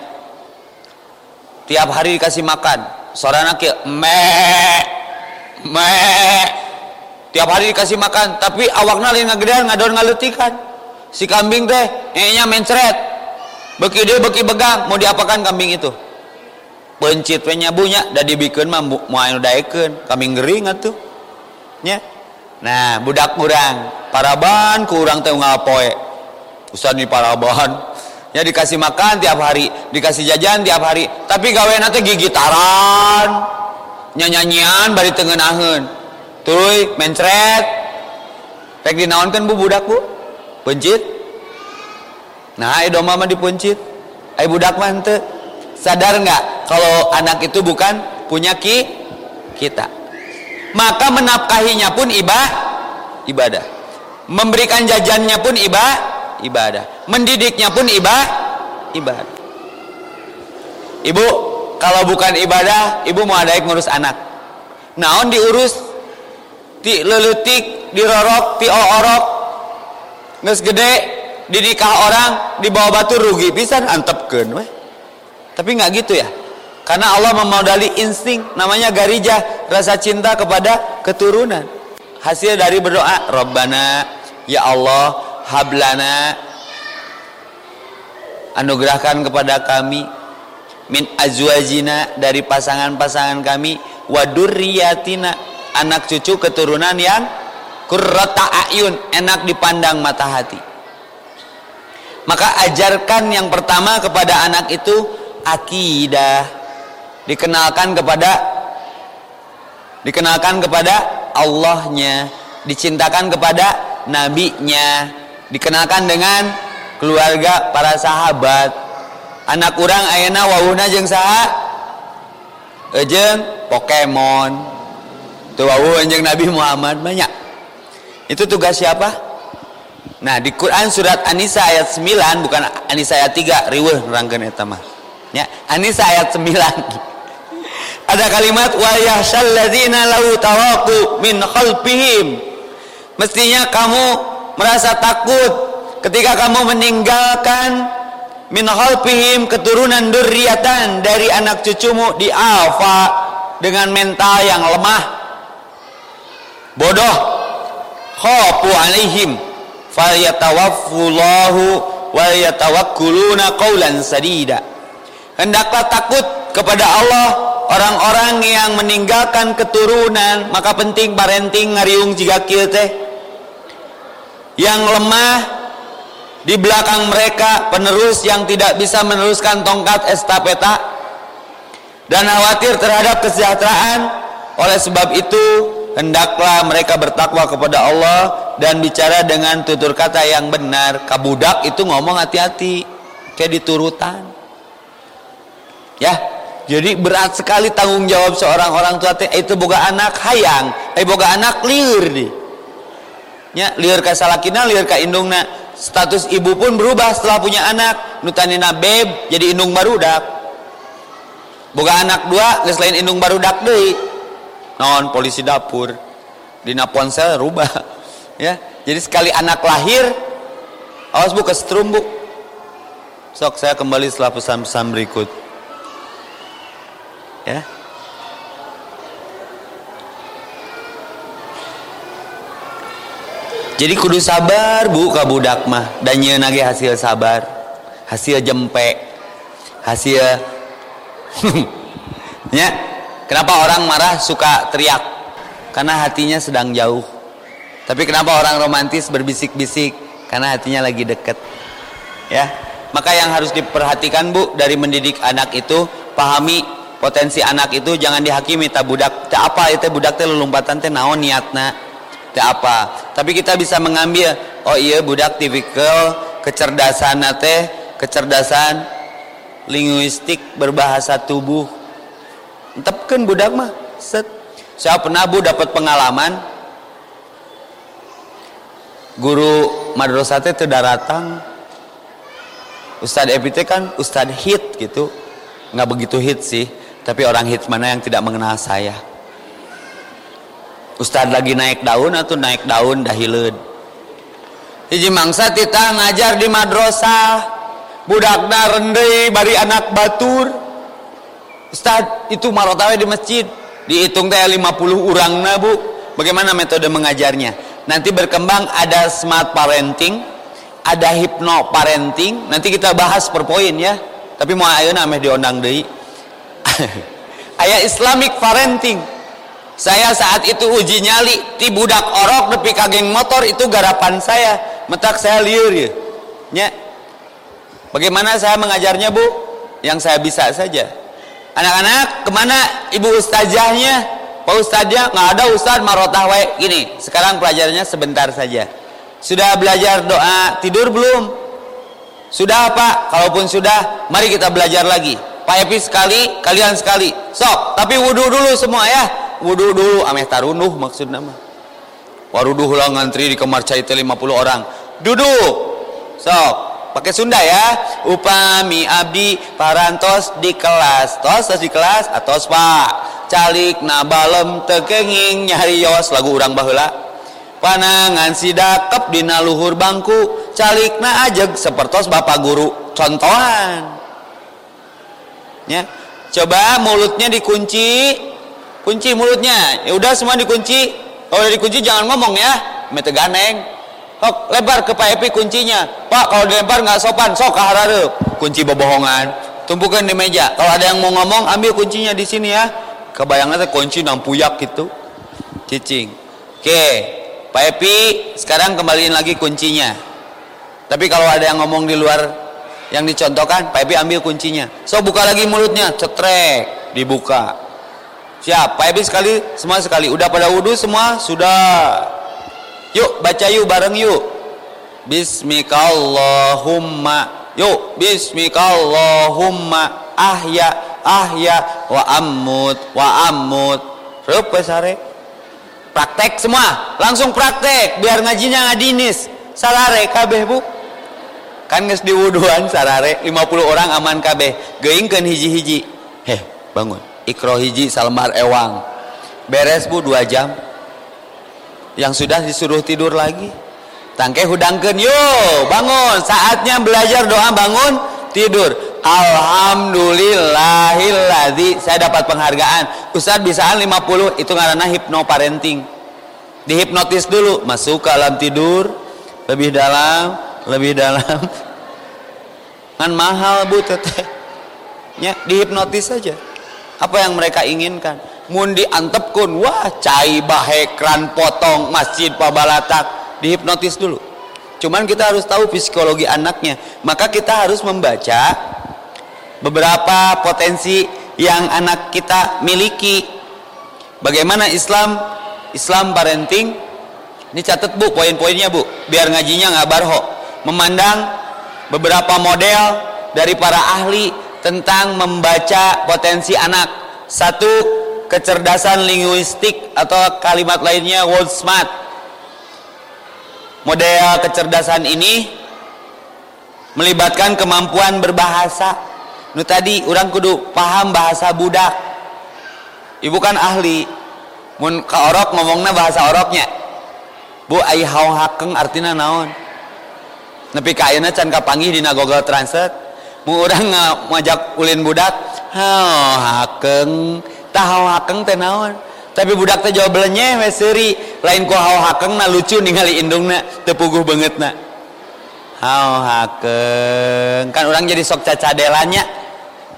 Tiap hari dikasih makan. Sore anak me me tiap hari dikasih makan tapi awakna lain ngagedean ngadon ngalutikan. Si kambing teh nya mencret beki dia beki begang mau diapakan kambing itu? Pencit we nyabunya da dibikin mah mau anu daekeun kambing gering atuh nya? Nah budak kurang paraban kurang teh ngapoe usah nih paraban. Ya dikasih makan tiap hari dikasih jajan tiap hari tapi gawe nanti gigitaran nyanyian bari tengenaheun tuh mencret. Pek dinaonkan bu budak bu? Pencit nah ayo doma mah dipencit ayo budak mah sadar nggak kalau anak itu bukan punya ki kita? Maka menafkahinya pun ibadah ibadah. Memberikan jajannya pun ibadah ibadah. Mendidiknya pun ibadah ibadah. Ibu kalau bukan ibadah ibu mau ada ngurus anak. Naon diurus ti leletik dirorok ti orok nges gede dinikah orang dibawa batu rugi pisan antepkeun weh tapi nggak gitu ya. Karena Allah memodali insting namanya garijah, rasa cinta kepada keturunan. Hasil dari berdoa, Rabbana ya Allah, hablana anugerahkan kepada kami min azwajina dari pasangan-pasangan kami wadurriyatina anak cucu keturunan yang kurrata ayun enak dipandang mata hati. Maka ajarkan yang pertama kepada anak itu akidah. Dikenalkan kepada dikenalkan kepada Allahnya. Dicintakan kepada nabinya. Dikenalkan dengan keluarga para sahabat. Anak kurang ayana wawuna jeng saha? Ejeng Pokemon tuh wawu jeng Nabi Muhammad banyak. Itu tugas siapa? Nah di Quran surat Anisa ayat 9 bukan Anisa ayat 3 riweuh nerangkeun eta mah. Ya Anisa ayat 9 ada kalimat wa yahsyalladzina lau tawaqu min khalfihim. Mestinya kamu merasa takut ketika kamu meninggalkan min khalfihim keturunan durriatan dari anak cucumu di alfa dengan mental yang lemah bodoh. Khafu alaihim. Falyatawaffullahu wa yatawakkuluna qaulan sadida. Hendaklah takut kepada Allah orang-orang yang meninggalkan keturunan. Maka penting parenting ngariung jika teh. Yang lemah di belakang mereka penerus yang tidak bisa meneruskan tongkat estafeta. Dan khawatir terhadap kesejahteraan. Oleh sebab itu hendaklah mereka bertakwa kepada Allah dan bicara dengan tutur kata yang benar. Kabudak itu ngomong hati-hati kayak diturutan ya jadi berat sekali tanggung jawab seorang orang tua teh. Itu boga anak hayang eh boga anak liur di ya liur ka salakina liur ka indungna. Status ibu pun berubah setelah punya anak. Nutanina beb jadi indung barudak. Boga anak dua geus lain indung barudak deui non polisi dapur. Dina ponsel rubah ya. Jadi sekali anak lahir awas bu ke setrum bu sok saya kembali setelah pesan-pesan berikut. Ya. Jadi kudu sabar bu kabudak mah. Dan nage hasil sabar. Hasil jempe. Hasil ya kenapa orang marah suka teriak? Karena hatinya sedang jauh. Tapi kenapa orang romantis berbisik-bisik? Karena hatinya lagi deket. Ya maka yang harus diperhatikan bu dari mendidik anak itu pahami potensi anak itu jangan dihakimi tak budak tak apa itu budak teh lompatan teh naon niatna? Tak apa? Tapi kita bisa mengambil oh iya budak tipikal kecerdasan teh kecerdasan linguistik berbahasa tubuh entepkan budak mah. Set. Saya pernah bu dapat pengalaman. Guru madrasah teh tidak datang Ustadz Epi kan Ustadz hit gitu. Nggak begitu hit sih tapi orang hits mana yang tidak mengenal saya. Ustad lagi naik daun atau naik daun dahileun hiji mangsa tita ngajar di madrasah. Budakna rendei bari anak batur Ustad itu marotawe di masjid. Dihitung teh 50 orang bu. Bagaimana metode mengajarnya? Nanti berkembang ada smart parenting ada hypno parenting. Nanti kita bahas per poin ya. Tapi mau ayo nameh diondang deui. Ayat islamic parenting. Saya saat itu uji nyali ti budak orok nepi kageng motor itu garapan saya. Metak saya liur ya. Nya. Bagaimana saya mengajarnya bu? Yang saya bisa saja anak-anak ke mana ibu ustazahnya pak ustazah nggak ada ustaz marotah wae. Gini sekarang pelajarannya sebentar saja. Sudah belajar doa tidur belum? Sudah apa kalaupun sudah mari kita belajar lagi. Pak Epi sekali kalian sekali. Sok tapi wudhu dulu semua ya. Wudhu dulu ameh tarunuh maksudnya mah. Waruduh lah ngantri di kamar cai 50 orang. Duduk. Sok pakai Sunda ya. Upami abdi parantos di kelas. Tos di kelas atau pak. Calik nabalem tekenging nyarios lagu orang bahula panangan sidakep dina luhur bangku. Calik na ajeg sepertos bapak guru. Contohan. Ya. Coba mulutnya dikunci. Kunci mulutnya. Ya udah semua dikunci. Kalau udah dikunci jangan ngomong ya. Mete ganeng Sok lebar ke Pak Epi kuncinya. Pak kalau dilempar nggak sopan sok ke harare. Kunci bobohongan. Tumpukan di meja. Kalau ada yang mau ngomong ambil kuncinya di sini ya. Kebayangnya kunci nampuyak gitu. Cicing. Oke Pak Epi sekarang kembaliin lagi kuncinya. Tapi kalau ada yang ngomong di luar yang dicontohkan Pak Epi ambil kuncinya. So buka lagi mulutnya. Cetrek. Dibuka. Siap, Pak Ebi sekali, semua sekali. Udah pada wudhu semua? Sudah. Yuk, baca yuk bareng yuk. Bismikallahumma. Yuk, Bismikallahumma. Ahya, ahya, wa ammut, wa ammut. Rupa sare. Praktek semua, langsung praktek. Biar ngajinya ngadinis. Salare kabeh bu. Kan nges diwuduan sarare 50 orang aman kabeh. Geingkeun hiji-hiji. Heh, bangun ikro hiji salmar ewang beres bu dua jam yang sudah disuruh tidur lagi. Tangke hudangken yo bangun. Saatnya belajar doa bangun tidur. Alhamdulillahilladzi saya dapat penghargaan. Ustaz bisaan 50 itu karena hipnoparenting dihipnotis dulu masuk ke alam tidur lebih dalam lebih dalam. Kan mahal bu teteh. Ya dihipnotis saja. Apa yang mereka inginkan mundi antepkun wah cai bahe kran potong masjid pabalatak dihipnotis dulu. Cuman kita harus tahu psikologi anaknya. Maka kita harus membaca beberapa potensi yang anak kita miliki. Bagaimana Islam Islam parenting? Ini catat bu poin-poinnya bu biar ngajinya nggak barho. Memandang beberapa model dari para ahli tentang membaca potensi anak. Satu kecerdasan linguistik atau kalimat lainnya word smart. Model kecerdasan ini melibatkan kemampuan berbahasa. Nu tadi orang kudu paham bahasa budak. Ibu kan ahli. Mun ke orok ngomongnya bahasa oroknya. Bu ai hau hakeng artinya naon? Nepi ka ayeuna can kapanggih dina Google Translate. Mu orang ngajak ulin budak hao hakeng tahu hakeng teh naon? Tapi budak teh jawab belenye we seuri. Lain ku hao hakeng na lucu ningali indungna teu puguh banget na hao hakeng kan orang jadi sok cacadelanya.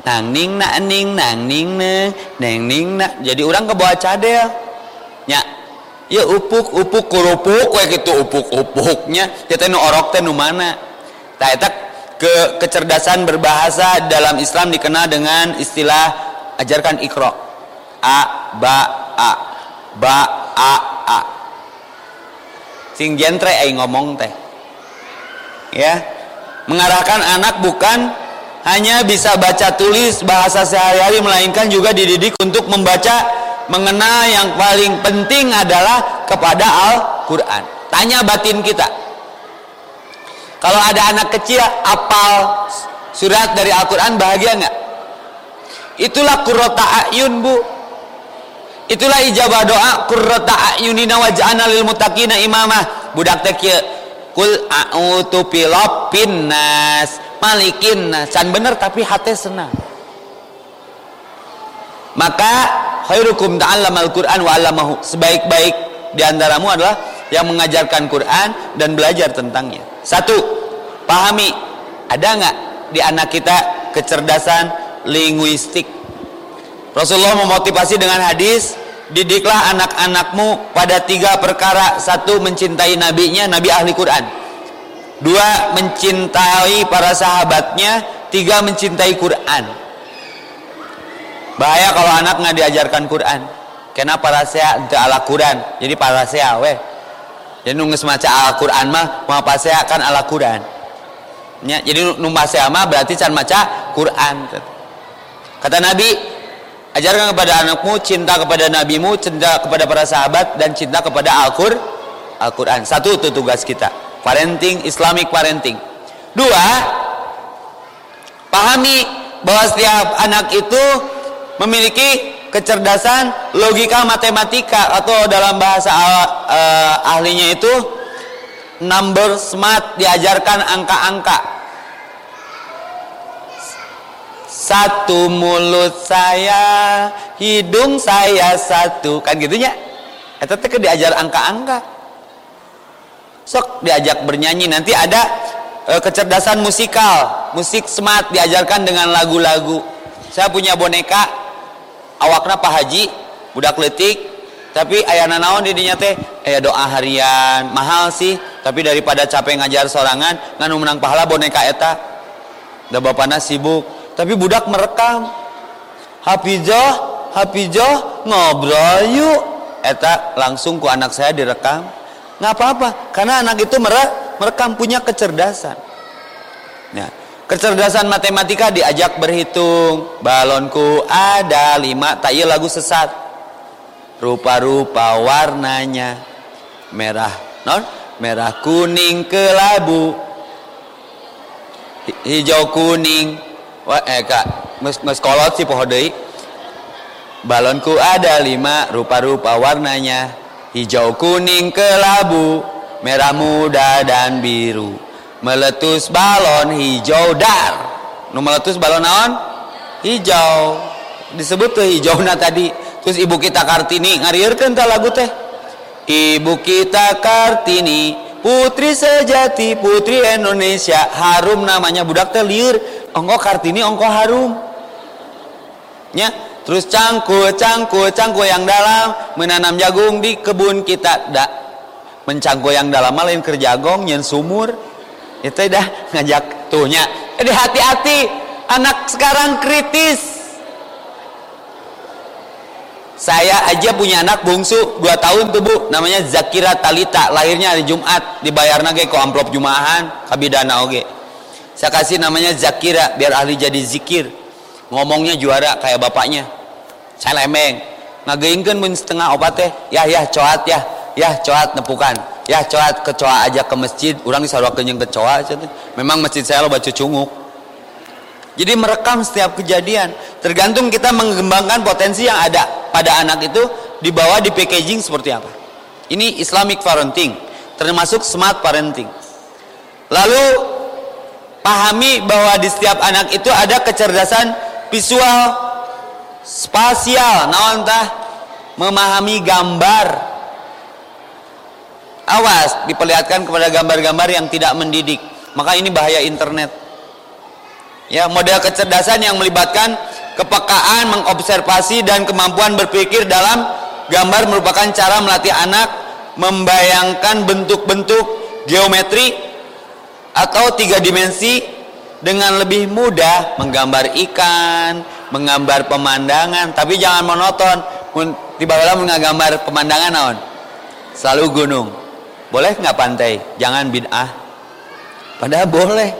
Nang ning na ning nang ning ne neng ning na jadi orang kebawa cadel. Nya ya upuk upuk kurupuk we gitu upuk upuknya. Kita nu orok teh nu mana. Tah eta ke kecerdasan berbahasa dalam Islam dikenal dengan istilah ajarkan ikro a ba a. Ba a a. Sing jentre ai ngomong teh. Ya. Mengarahkan anak bukan hanya bisa baca tulis bahasa sehari-hari melainkan juga dididik untuk membaca mengenal yang paling penting adalah kepada Al-Quran. Tanya batin kita. Kalau ada anak kecil apal surat dari Al-Quran bahagia nggak? Itulah kurota ayun bu. Itulah ijabah doa. Qurrata ayunina waj'alna lil muttaqina imamah. Budak teh kieu kul a'udzu bilabbin nas. Malikin nas. Can bener tapi hati senang. Maka khairukum ta'allamal Qur'an wa 'allamahu. Sebaik-baik di antaramu adalah yang mengajarkan Quran dan belajar tentangnya. Satu, pahami. Ada nggak di anak kita kecerdasan linguistik? Rasulullah memotivasi dengan hadis, didiklah anak-anakmu pada tiga perkara. Satu, mencintai nabinya, nabi ahli Quran. Dua, mencintai para sahabatnya. Tiga, mencintai Quran. Bahaya kalau anak nggak diajarkan Quran. Kenapa para untuk ala Quran? Jadi para saya weh jadi nunggu maca Al-Quran mah mau pasea kan Al-Quran ya, jadi nunggu pasea mah berarti can maca Quran kata Nabi ajarkan kepada anakmu cinta kepada nabimu cinta kepada para sahabat dan cinta kepada Al-Quran. Satu itu tugas kita. Parenting Islamic parenting. Dua pahami bahwa setiap anak itu memiliki kecerdasan logika matematika atau dalam bahasa uh, ahlinya itu number smart diajarkan angka-angka satu mulut saya hidung saya satu. Kan gitunya? Itu teh diajar angka-angka. Sok diajak bernyanyi. Nanti ada uh, kecerdasan musikal. Musik smart diajarkan dengan lagu-lagu. Saya punya boneka awakna Pak Haji budak letik tapi ayah naon di dinya teh? Ayah doa harian. Mahal sih tapi daripada capek ngajar sorangan nganu menang pahala boneka eta. Da bapana sibuk tapi budak merekam Hafizoh Hafizoh ngobrol yuk eta langsung ku anak saya direkam nggak apa-apa karena anak itu merekam punya kecerdasan nah Kecerdasan matematika diajak berhitung. Balonku ada lima. Tak iya lagu sesat. Rupa-rupa warnanya. Merah. Non? Merah kuning kelabu. Hijau kuning. Eh kak. Nges kolot sih poho Balonku ada lima. Rupa-rupa warnanya. Hijau kuning kelabu. Merah muda dan biru meletus balon hijau dar nu meletus balon naon hijau disebut tuh hijau na tadi terus ibu kita kartini ngariurkeun teh lagu teh ibu kita kartini putri sejati putri Indonesia. Harum namanya budak teh liur. Ongko kartini ongko harum. Nya terus cangkul cangkul cangkul yang dalam. Menanam jagung di kebun kita dak mencangkul yang dalam lain kerja gong nyen sumur. Itu dah ngajak tuhnya. Jadi hati-hati anak sekarang kritis saya aja punya anak bungsu 2 tahun tuh bu. Namanya Zakira Talita. Lahirnya hari Jumat. Dibayar nage ke amplop Jumahan. Kabidana oge saya kasih namanya Zakira biar ahli jadi zikir. Ngomongnya juara kayak bapaknya. Saya lemeng. Ngageingkan setengah obat teh. Ya ya coat ya ya coat nepukan. Ya coat kecoa aja ke masjid. Orang disarwakan yang kecoa memang masjid saya lo baca cunguk jadi merekam setiap kejadian. Tergantung kita mengembangkan potensi yang ada pada anak itu dibawa di packaging seperti apa. Ini islamic parenting termasuk smart parenting. Lalu pahami bahwa di setiap anak itu ada kecerdasan visual spasial. Entah memahami gambar. Awas diperlihatkan kepada gambar-gambar yang tidak mendidik. Maka ini bahaya internet ya model kecerdasan yang melibatkan kepekaan mengobservasi dan kemampuan berpikir dalam gambar merupakan cara melatih anak membayangkan bentuk-bentuk geometri atau tiga dimensi dengan lebih mudah menggambar ikan, menggambar pemandangan, tapi jangan monoton. Tiba-tiba menggambar pemandangan naon? Selalu gunung boleh nggak pantai jangan bid'ah padahal boleh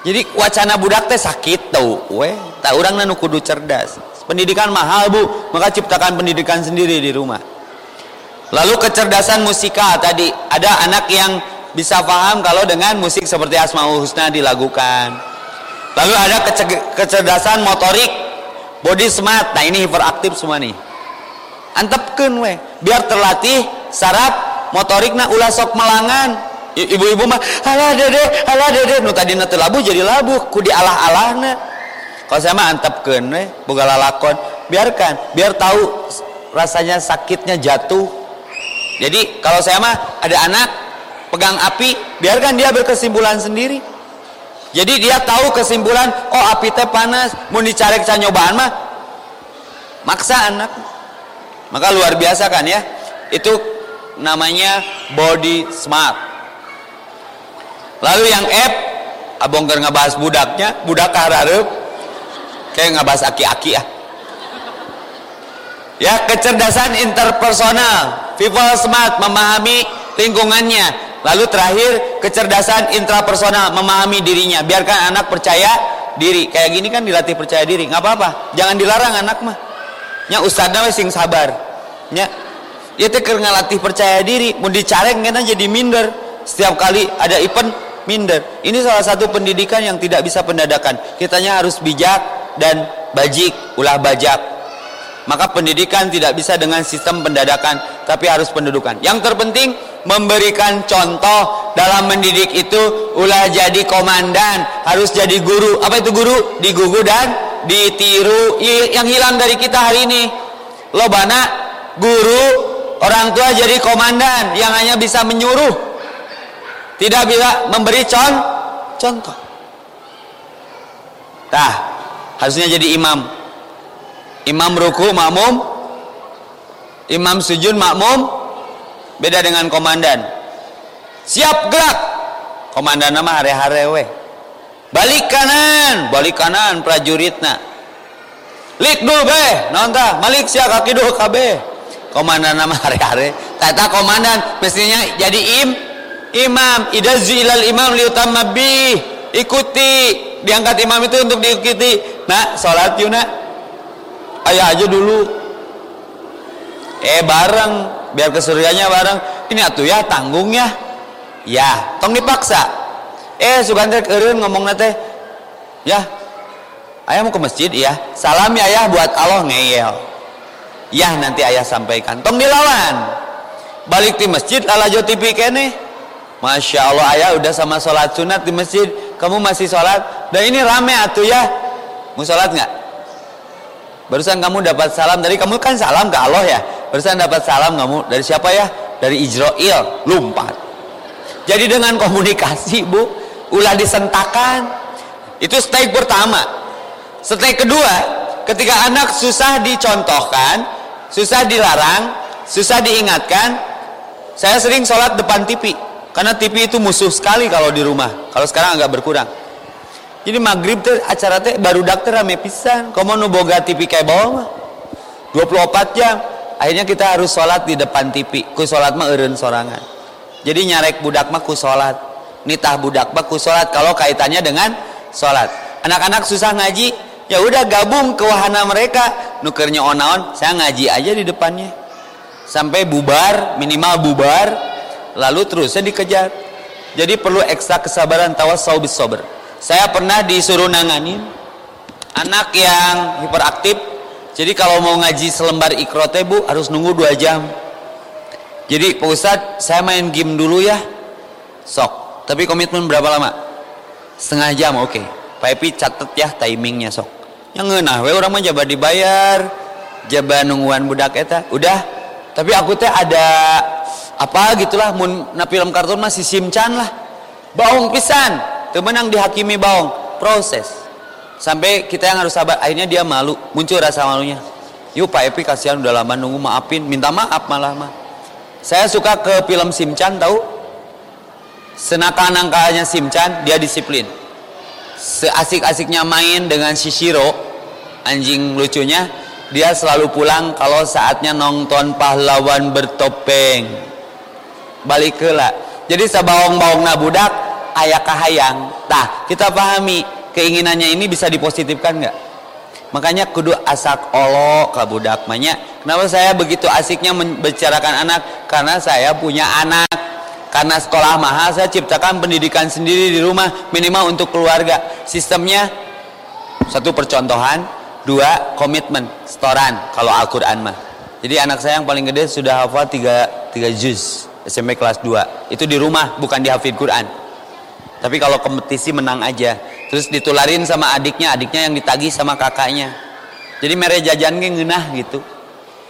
jadi wacana budak teh sakit tau weh. Tak orang nanu kudu cerdas. Pendidikan mahal bu. Maka ciptakan pendidikan sendiri di rumah. Lalu kecerdasan musika tadi. Ada anak yang bisa paham kalau dengan musik seperti Asmaul Husna dilakukan lalu ada kecerdasan motorik. Body smart. Nah ini hiperaktif semua nih. Antepkan we biar terlatih saraf motorikna ulah sok melangan ibu-ibu mah alah dede alah dede. Nu tadi nanti labu jadi labu ku di alah alahna kalau saya mah antepkan we boga lalakon. Biarkan biar tahu rasanya sakitnya jatuh. Jadi kalau saya mah ada anak pegang api biarkan dia berkesimpulan sendiri. Jadi dia tahu kesimpulan oh api teh panas mau dicari nyobaan mah. Maksa anak. Maka luar biasa kan ya? Itu namanya body smart lalu yang F abong nggak bahas budaknya budak harap kayak nggak bahas aki-aki ya ya kecerdasan interpersonal. People smart memahami lingkungannya. Lalu terakhir kecerdasan intrapersonal memahami dirinya. Biarkan anak percaya diri. Kayak gini kan dilatih percaya diri. Nggak apa-apa. Jangan dilarang anak mah. Nya ustadznya sing sabar. Nya ya teh ngalatih percaya diri. Mau dicarek kan jadi minder. Setiap kali ada event minder. Ini salah satu pendidikan yang tidak bisa pendadakan. Kitanya harus bijak dan bajik ulah bajak. Maka pendidikan tidak bisa dengan sistem pendadakan tapi harus pendudukan. Yang terpenting memberikan contoh dalam mendidik itu ulah jadi komandan harus jadi guru. Apa itu guru? Digugu dan ditiru. Yang hilang dari kita hari ini. Lo bana guru orang tua jadi komandan yang hanya bisa menyuruh tidak bisa memberi con contoh. Tah harusnya jadi imam. Imam ruku makmum. Imam sujud makmum. Beda dengan komandan. Siap gerak. Komandan nama hari-hari we balik kanan balik kanan prajuritna lik dulu be. Nonta malik siap kaki dulu kabe komandan nama hari-hari tata komandan. Mestinya jadi im imam idazu ilal imam liutamma bi ikuti diangkat imam itu untuk diikuti. Nah sholat yuk nak. Ayah aja dulu. Eh bareng. Biar kesuryanya bareng. Ini atuh ya tanggung ya. Ya tong dipaksa. Eh suganti keren ngomong nate. Ya. Ayah mau ke masjid ya salam ya ayah buat Allah ngeyel. Ya nanti ayah sampaikan. Tong dilawan. Balik di masjid ala jo TV Masya Allah ayah udah sama sholat sunat di masjid kamu masih sholat dan ini rame atuh ya mau sholat nggak Barusan kamu dapat salam dari kamu kan salam ke Allah ya. Barusan dapat salam kamu dari siapa ya? Dari Israel, lompat. Jadi dengan komunikasi, Bu, ulah disentakan. Itu step pertama. Step kedua, ketika anak susah dicontohkan, susah dilarang, susah diingatkan, saya sering sholat depan TV. Karena TV itu musuh sekali kalau di rumah. Kalau sekarang agak berkurang. Jadi maghrib tuh acara teh baru dokter rame pisan. Komo nu boga TV kayak bawah mah? 24 jam. Akhirnya kita harus sholat di depan TV ku sholat mah eureun sorangan. Jadi nyarek budak mah ku sholat. Nitah budak mah ku sholat. Kalau kaitannya dengan sholat. Anak-anak susah ngaji ya udah gabung ke wahana mereka. Nukernya onaon saya ngaji aja di depannya. Sampai bubar minimal bubar lalu terusnya dikejar. Jadi perlu ekstra kesabaran tawas bis sober saya pernah disuruh nanganin anak yang hiperaktif. Jadi kalau mau ngaji selembar ikrote bu harus nunggu dua jam. Jadi Pak Ustadz saya main game dulu ya. Sok. Tapi komitmen berapa lama? Setengah jam oke. Okay. Pak Epi catet ya timingnya sok. Yang ngenah we orang mah jabat dibayar. Jabat nungguan budak eta. Udah. Tapi aku teh ada apa gitulah mun na film kartun masih simcan lah. Baung pisan temenang dihakimi bawang proses. Sampai kita yang harus sabar akhirnya dia malu muncul rasa malunya. Yuk Pak Epi kasihan udah lama nunggu maafin. Minta maaf malah mah. Saya suka ke film Simchan tahu senaka-nakanya Simchan dia disiplin. Seasik-asiknya main dengan Shishiro anjing lucunya dia selalu pulang kalau saatnya nonton pahlawan bertopeng balik ke lah jadi sebawang-bawang budak ayah kahayang. Tah kita pahami keinginannya ini bisa dipositifkan nggak? Makanya kudu asak olo ke budak banyak kenapa saya begitu asiknya membicarakan anak? Karena saya punya anak. Karena sekolah mahal saya ciptakan pendidikan sendiri di rumah minimal untuk keluarga. Sistemnya satu percontohan dua komitmen setoran kalau Al-Quran mah. Jadi anak saya yang paling gede sudah hafal 3, 3 juz SMP kelas 2. Itu di rumah, bukan di hafid Quran. Tapi kalau kompetisi menang aja. Terus ditularin sama adiknya, adiknya yang ditagih sama kakaknya. Jadi mere jajan ngenah gitu.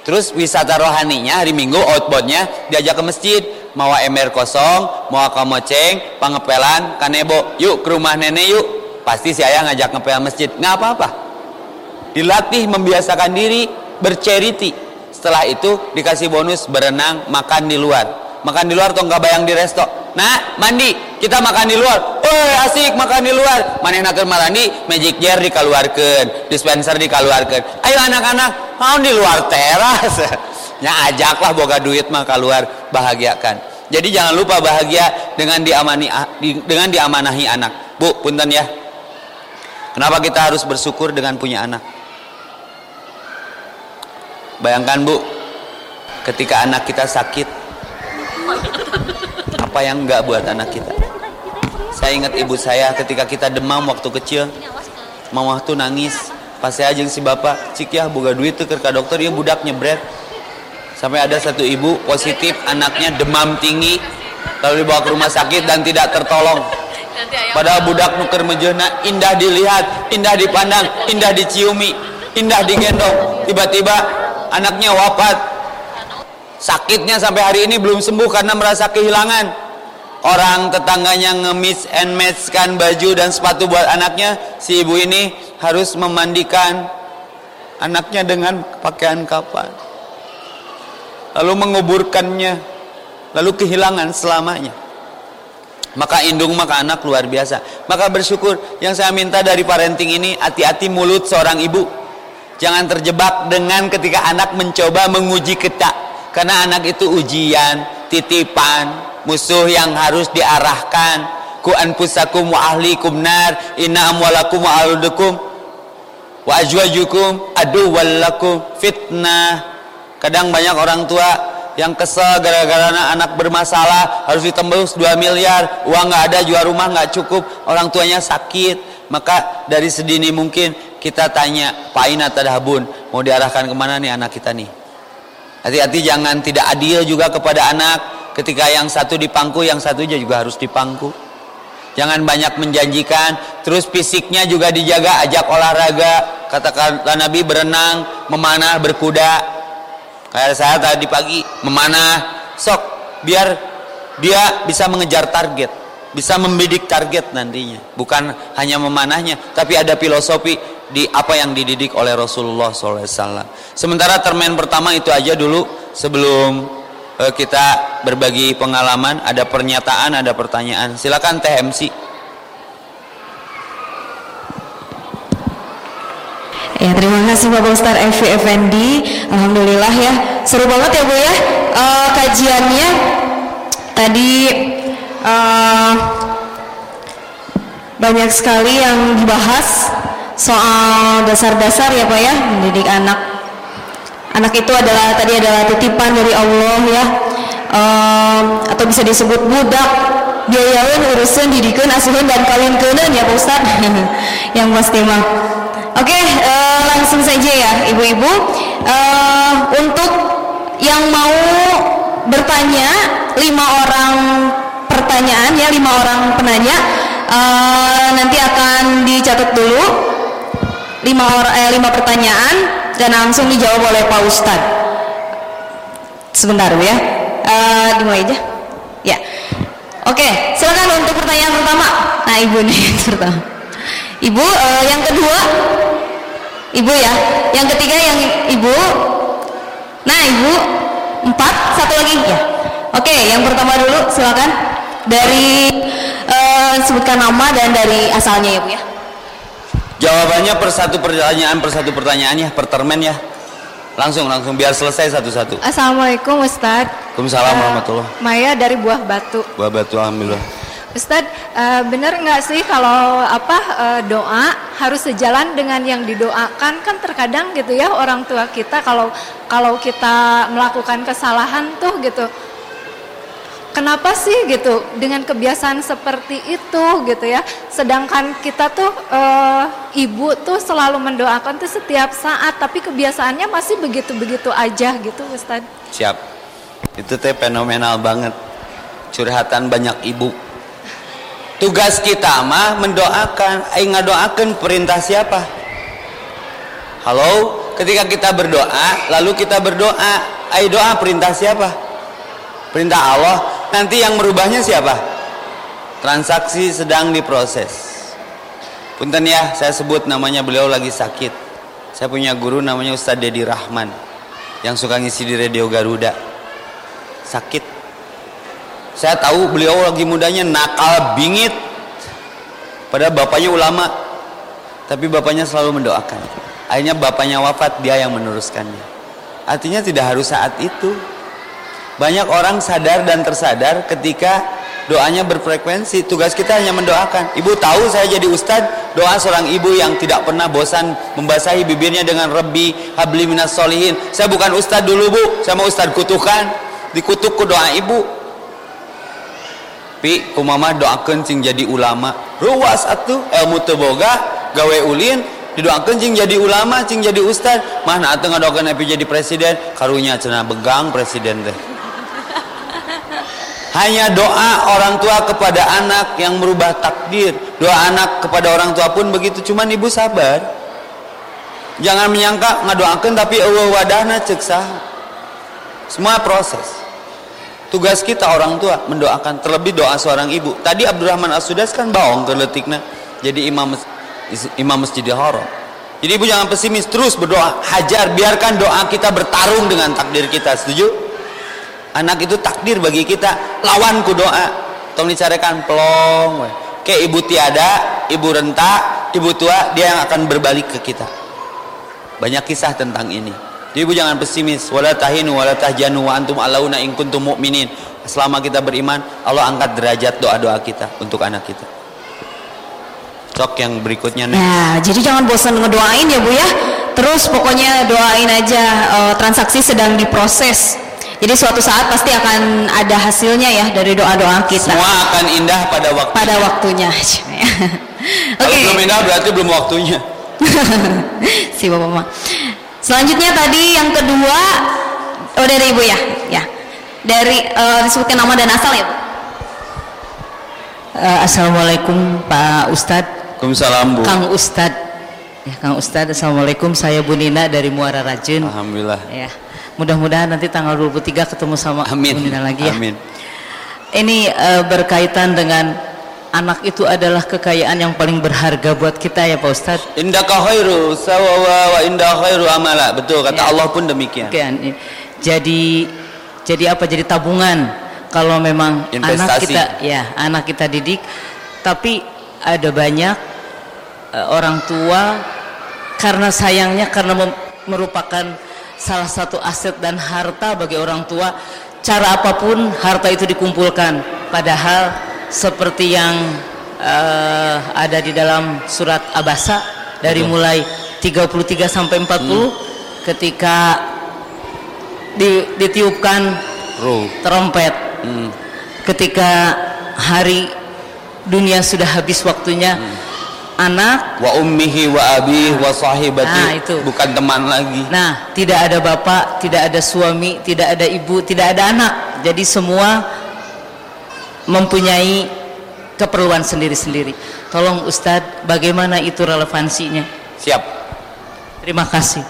Terus wisata rohaninya hari Minggu outboundnya diajak ke masjid. Mau ember kosong, mau kamoceng, pangepelan, kanebo. Yuk ke rumah nenek yuk. Pasti si ayah ngajak ngepel masjid. Nggak apa-apa. Dilatih membiasakan diri berceriti setelah itu dikasih bonus berenang makan di luar makan di luar atau nggak bayang di resto. Nah mandi. Kita makan di luar. Oh asik makan di luar. Mana nak mandi magic jar dikeluarkan dispenser dikeluarkan ayo anak-anak mau di luar teras. Ya ajaklah boga duit mah keluar bahagiakan. Jadi jangan lupa bahagia dengan diamani dengan diamanahi anak. Bu punten ya. Kenapa kita harus bersyukur dengan punya anak? Bayangkan bu, ketika anak kita sakit, apa yang enggak buat anak kita? Saya ingat ibu saya ketika kita demam waktu kecil, mama tuh nangis. Pas saya ajeng si bapak, cik ya buka duit tuh ke dokter, ya budak nyebret. Sampai ada satu ibu positif anaknya demam tinggi, lalu dibawa ke rumah sakit dan tidak tertolong. Padahal budak nuker mejena indah dilihat, indah dipandang, indah diciumi, indah digendong. Tiba-tiba anaknya wafat sakitnya sampai hari ini belum sembuh karena merasa kehilangan. Orang tetangganya ngemis and matchkan baju dan sepatu buat anaknya. Si ibu ini harus memandikan anaknya dengan pakaian kapan. Lalu menguburkannya. Lalu kehilangan selamanya. Maka indung maka anak luar biasa. Maka bersyukur yang saya minta dari parenting ini hati-hati mulut seorang ibu. Jangan terjebak dengan ketika anak mencoba menguji kita. Karena anak itu ujian, titipan, musuh yang harus diarahkan. Ku anfusakum wa ahlikum nar, inna amwalakum wa aludukum wa ajwajukum adu wallakum fitnah. Kadang banyak orang tua yang kesel gara-gara anak bermasalah harus ditembus 2 miliar uang nggak ada jual rumah nggak cukup orang tuanya sakit maka dari sedini mungkin kita tanya Pak Ina Tadhabun mau diarahkan ke mana nih anak kita nih hati-hati jangan tidak adil juga kepada anak. Ketika yang satu dipangku yang satu juga harus dipangku. Jangan banyak menjanjikan. Terus fisiknya juga dijaga ajak olahraga. Katakan Nabi berenang memanah berkuda. Kayak saya tadi pagi memanah. Sok biar dia bisa mengejar target. Bisa membidik target nantinya. Bukan hanya memanahnya tapi ada filosofi di apa yang dididik oleh Rasulullah SAW sementara termen pertama itu aja dulu sebelum uh, kita berbagi pengalaman ada pernyataan ada pertanyaan. Silakan TMC Ya terima kasih Bapak Ustaz Evi Effendi. Alhamdulillah ya. Seru banget ya Bu ya? Uh, kajiannya tadi uh, banyak sekali yang dibahas soal dasar-dasar ya Pak ya mendidik anak. Anak itu adalah tadi adalah titipan dari Allah ya. Um, atau bisa disebut budak. Biayawan urusan didikan asuhan dan kawin kenen ya Pak Ustad yang pasti mah. Oke uh, langsung saja ya ibu-ibu. Uh, untuk yang mau bertanya lima orang pertanyaan ya lima orang penanya uh, nanti akan dicatat dulu lima orang eh, lima pertanyaan dan langsung dijawab oleh Pak Ustad sebentar ya. Uh, dimulai aja. Ya. Oke silakan untuk pertanyaan pertama. Nah ibu nih pertama. Ibu uh, yang kedua. Ibu ya. Yang ketiga yang ibu. Nah ibu empat. Satu lagi. Ya. Oke yang pertama dulu silakan. Dari uh, sebutkan nama dan dari asalnya ya bu ya Jawabannya per satu pertanyaan per satu pertanyaan ya, per termen ya. Langsung langsung biar selesai satu-satu. Assalamualaikum Ustad. Waalaikumsalam uh, warahmatullah. Maya dari Buah Batu. Buah Batu alhamdulillah. Ustad, uh, benar nggak sih kalau apa uh, doa harus sejalan dengan yang didoakan kan terkadang gitu ya orang tua kita kalau kalau kita melakukan kesalahan tuh gitu kenapa sih gitu? Dengan kebiasaan seperti itu gitu ya. Sedangkan kita tuh uh, ibu tuh selalu mendoakan tuh setiap saat tapi kebiasaannya masih begitu-begitu aja gitu Ustaz siap. Itu teh fenomenal banget. Curhatan banyak ibu. Tugas kita mah mendoakan eh ngadoakan perintah siapa? Halo? Ketika kita berdoa lalu kita berdoa. Ayo doa perintah siapa perintah Allah. Nanti yang merubahnya siapa? Transaksi sedang diproses. Punten ya saya sebut namanya beliau lagi sakit. Saya punya guru namanya Ustadz Dedi Rahman yang suka ngisi di radio Garuda. Sakit. Saya tahu beliau lagi mudanya nakal bingit. Pada bapaknya ulama tapi bapaknya selalu mendoakan. Akhirnya bapaknya wafat dia yang meneruskannya. Artinya tidak harus saat itu banyak orang sadar dan tersadar ketika doanya berfrekuensi. Tugas kita hanya mendoakan. Ibu tahu saya jadi ustad doa seorang ibu yang tidak pernah bosan membasahi bibirnya dengan Rabbi habli minas solihin saya bukan ustad dulu bu. Saya mau ustad kutukan. Dikutuk ke doa ibu. Pi kumama doakan cing jadi ulama. Ruas atuh ilmu teboga gawe ulin. Didoakan cing jadi ulama cing jadi ustad mana atuh ngadoakan epi jadi presiden. Karunya cenah begang presiden teh hanya doa orang tua kepada anak yang merubah takdir. Doa anak kepada orang tua pun begitu cuman ibu sabar. Jangan menyangka ngadoakan tapi eueuh wadahna cek semua proses. Tugas kita orang tua mendoakan terlebih doa seorang ibu. Tadi Abdurrahman As-Sudas kan bawang terletiknya jadi imam imam Masjidil Haram. Jadi ibu jangan pesimis terus berdoa. Hajar biarkan doa kita bertarung dengan takdir kita setuju anak itu takdir bagi kita lawanku doa tolong dicarikan pelong ke ibu tiada ibu renta ibu tua dia yang akan berbalik ke kita banyak kisah tentang ini jadi ibu jangan pesimis. Wala tahinu wala tahjanu wa antum alauna in kuntum mu'minin. Selama kita beriman, Allah angkat derajat doa-doa kita untuk anak kita. Cok yang berikutnya nih. Nah, jadi jangan bosan ngedoain ya Bu ya. Terus pokoknya doain aja uh, transaksi sedang diproses. Jadi suatu saat pasti akan ada hasilnya ya dari doa-doa kita. Semua akan indah pada waktunya. Pada waktunya. Oke. okay. belum indah berarti belum waktunya. si Bapak Mama. Selanjutnya tadi yang kedua oh dari Ibu ya. Ya. Dari uh, disebutkan nama dan asal ya, Uh, Assalamualaikum Pak Ustadz. Waalaikumsalam Bu. Kang Ustadz. Ya, Kang Ustadz, Assalamualaikum. Saya Bu Nina dari Muara Rajin. Alhamdulillah. Ya. Mudah-mudahan nanti tanggal 23 ketemu sama Amin. Bu Nina lagi ya. Amin. Ini uh, berkaitan dengan anak itu adalah kekayaan yang paling berharga buat kita ya Pak Ustadz indaka khairu sawawa wa inda khairu amala betul kata ya. Allah pun demikian okay. jadi jadi apa jadi tabungan kalau memang Investasi. anak kita ya anak kita didik tapi ada banyak uh, orang tua karena sayangnya karena merupakan salah satu aset dan harta bagi orang tua cara apa pun harta itu dikumpulkan padahal seperti yang uh, ada di dalam surat Abasa dari Betul. mulai 33 sampai 40 hmm. ketika di, ditiupkan Ruh. trompet hmm. ketika hari dunia sudah habis waktunya hmm. Anak wa ummihi wa abi wa sahibati nah, itu. bukan teman lagi nah tidak ada bapak tidak ada suami tidak ada ibu tidak ada anak jadi semua mempunyai keperluan sendiri-sendiri. Tolong Ustadz, bagaimana itu relevansinya? Siap. Terima kasih.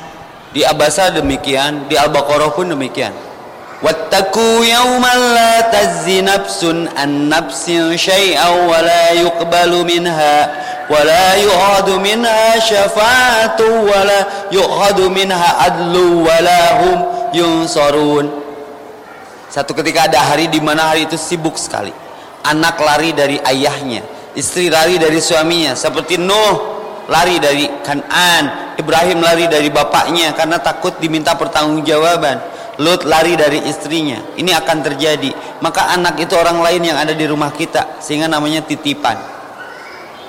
Di Abasa demikian, di Al-Baqarah pun demikian. Nafsun an nafsin syai'an wa la yuqbalu minha wa la yu'adu minha syafa'atu wa la yu'adu minha adlu wa la hum yunsarun. Satu ketika ada hari di mana hari itu sibuk sekali anak lari dari ayahnya istri lari dari suaminya seperti Nuh lari dari Kanan Ibrahim lari dari bapaknya karena takut diminta pertanggungjawaban Lut lari dari istrinya. Ini akan terjadi. Maka anak itu orang lain yang ada di rumah kita sehingga namanya titipan.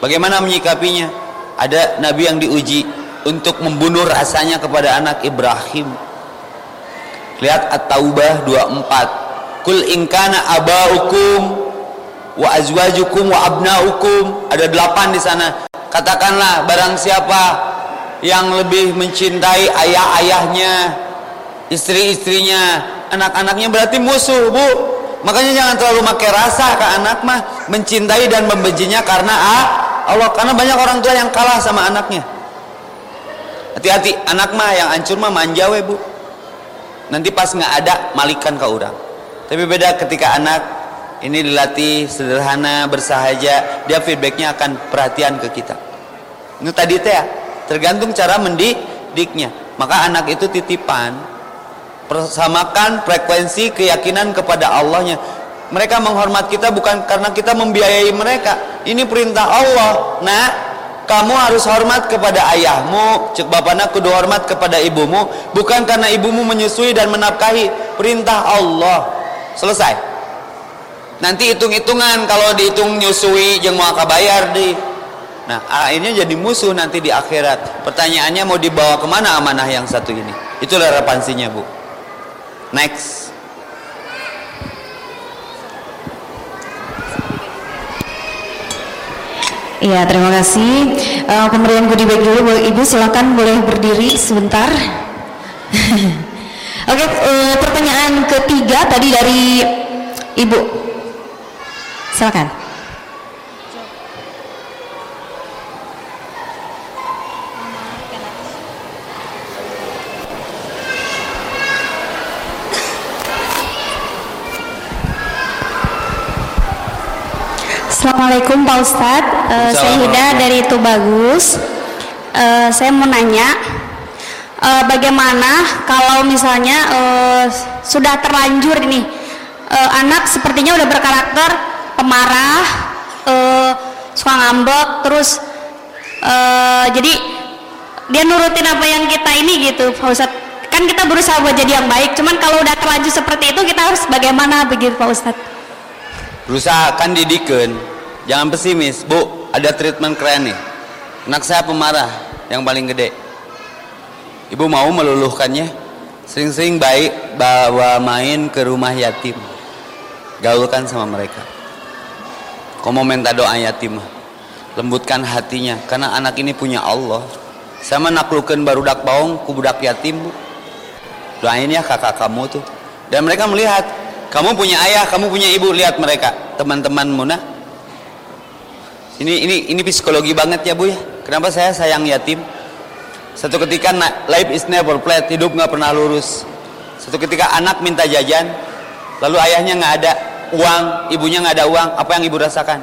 Bagaimana menyikapinya? Ada nabi yang diuji untuk membunuh rasanya kepada anak Ibrahim. Lihat At-Taubah 24 kul ingkana abaukum wa azwajukum wa abnaukum. Ada delapan di sana. Katakanlah barang siapa yang lebih mencintai ayah-ayahnya istri-istrinya anak-anaknya berarti musuh bu. Makanya jangan terlalu pakai rasa ke anak mah mencintai dan membencinya karena ah, Allah. Karena banyak orang tua yang kalah sama anaknya. Hati-hati anak mah yang hancur mah manja we bu. Nanti pas nggak ada malikan ke orang. Tapi beda ketika anak ini dilatih sederhana bersahaja dia feedbacknya akan perhatian ke kita. Ini tadi teh ya tergantung cara mendidiknya maka anak itu titipan persamakan frekuensi keyakinan kepada Allahnya. Mereka menghormat kita bukan karena kita membiayai mereka. Ini perintah Allah nah kamu harus hormat kepada ayahmu. Cek bapaknya kudu hormat kepada ibumu. Bukan karena ibumu menyusui dan menafkahi. Perintah Allah. Selesai. Nanti hitung-hitungan. Kalau dihitung nyusui jeng mau bayar di. Nah akhirnya jadi musuh nanti di akhirat. Pertanyaannya mau dibawa ke mana amanah yang satu ini? Itulah relevansinya bu next Iya, terima kasih. Uh, pemberian goodie bag dulu, Ibu silakan boleh berdiri sebentar. Oke, uh, pertanyaan ketiga tadi dari Ibu. Silakan. Assalamualaikum Pak Ustadz, uh, saya Hida dari Tubagus. Uh, saya mau nanya, uh, bagaimana kalau misalnya uh, sudah terlanjur ini uh, anak sepertinya udah berkarakter pemarah, uh, suka ngambek, terus uh, jadi dia nurutin apa yang kita ini gitu, Pak Ustadz. Kan kita berusaha buat jadi yang baik, cuman kalau udah terlanjur seperti itu kita harus bagaimana begitu Pak Ustadz? Berusaha kan didikan, jangan pesimis, Bu. Ada treatment keren nih. Anak saya pemarah yang paling gede Ibu mau meluluhkannya? Sering-sering baik bawa main ke rumah yatim. Gaulkan sama mereka. Kau mau minta doa yatim Lembutkan hatinya karena anak ini punya Allah. Sama naklukkan barudak baung ku budak yatim. Doain ya kakak kamu tuh. Dan mereka melihat kamu punya ayah, kamu punya ibu, lihat mereka, teman-teman Muna. Ini ini ini psikologi banget ya, Bu ya. Kenapa saya sayang yatim? Satu ketika life is never flat, hidup nggak pernah lurus. Satu ketika anak minta jajan, lalu ayahnya nggak ada uang, ibunya nggak ada uang, apa yang ibu rasakan?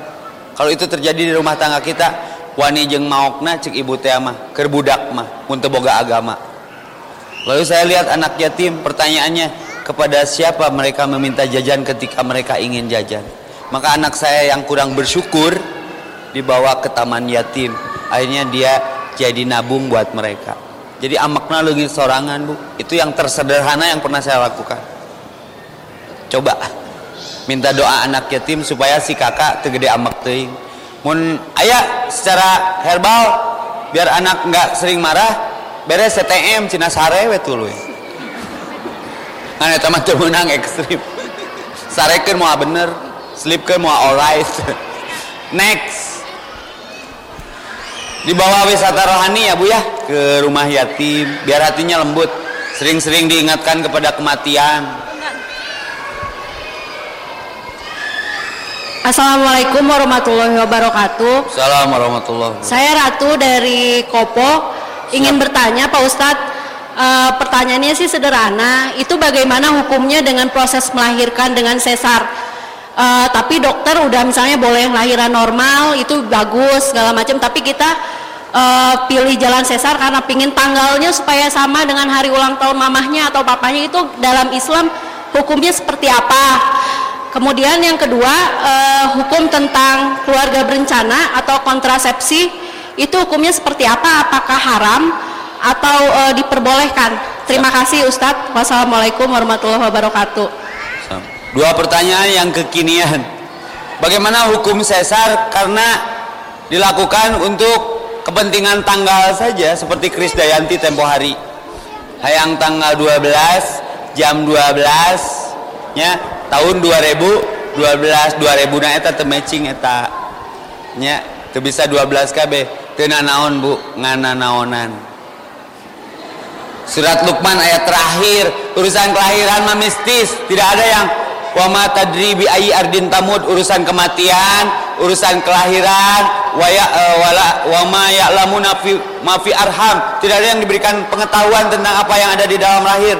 Kalau itu terjadi di rumah tangga kita, wani jeng maokna cek ibu teh mah, kerbudak mah, untuk boga agama. Lalu saya lihat anak yatim, pertanyaannya kepada siapa mereka meminta jajan ketika mereka ingin jajan. Maka anak saya yang kurang bersyukur dibawa ke taman yatim. Akhirnya dia jadi nabung buat mereka. Jadi amakna lagi sorangan bu. Itu yang tersederhana yang pernah saya lakukan. Coba minta doa anak yatim supaya si kakak tegede amak teing mun ayah secara herbal biar anak nggak sering marah beres CTM Cina sare betul we Nah, teman menang ekstrim. Sarekeun mau bener sleepkeun mau alright. Next dibawa wisata rohani ya Bu ya ke rumah yatim biar hatinya lembut. Sering-sering diingatkan kepada kematian. Assalamualaikum warahmatullahi wabarakatuh. Assalamualaikum warahmatullahi wabarakatuh. Saya Ratu dari Kopo. Ingin bertanya Pak Ustadz uh, pertanyaannya sih sederhana. Itu bagaimana hukumnya dengan proses melahirkan dengan sesar uh, tapi dokter udah misalnya boleh lahiran normal itu bagus segala macam tapi kita uh, pilih jalan sesar karena pingin tanggalnya supaya sama dengan hari ulang tahun mamahnya atau papanya. Itu dalam Islam hukumnya seperti apa? Kemudian yang kedua uh, hukum tentang keluarga berencana atau kontrasepsi itu hukumnya seperti apa? Apakah haram atau uh, diperbolehkan? Terima kasih Ustadz. Wassalamualaikum warahmatullahi wabarakatuh dua pertanyaan yang kekinian. Bagaimana hukum sesar karena dilakukan untuk kepentingan tanggal saja seperti Kris Dayanti tempo hari. Hayang tanggal 12 jam 12 ya tahun 2012 2000 na eta teu matching eta nya teu bisa 12 KB. Teu naon Bu ngana naonan Surat Luqman ayat terakhir urusan kelahiran mah mistis tidak ada yang wa ma tadri bi ayyi ardin tamut urusan kematian urusan kelahiran wa ya uh, wala wa ma ya'lamuna fi ma fi arham. Tidak ada yang diberikan pengetahuan tentang apa yang ada di dalam lahir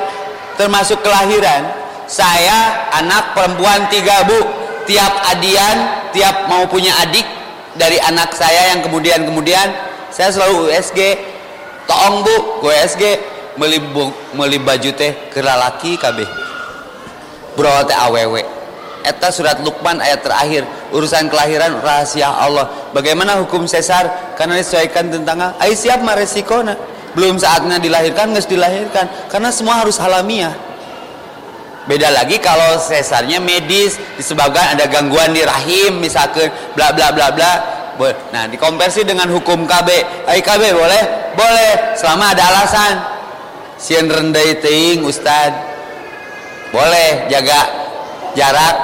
termasuk kelahiran. Saya anak perempuan tiga bu tiap adian tiap mau punya adik dari anak saya yang kemudian kemudian saya selalu USG toong bu USG meli meli baju teh ke kabeh teh awewe eta surat Luqman ayat terakhir urusan kelahiran rahasia Allah. Bagaimana hukum sesar? Karena disesuaikan tentang ai siap mah belum saatnya dilahirkan nggak dilahirkan. Karena semua harus alamiah. Beda lagi kalau sesarnya medis disebabkan ada gangguan di rahim misalkan bla bla bla bla. Nah dikonversi dengan hukum KB ay KB boleh? Boleh. Selama ada alasan. Sien rendai teing ustad boleh jaga jarak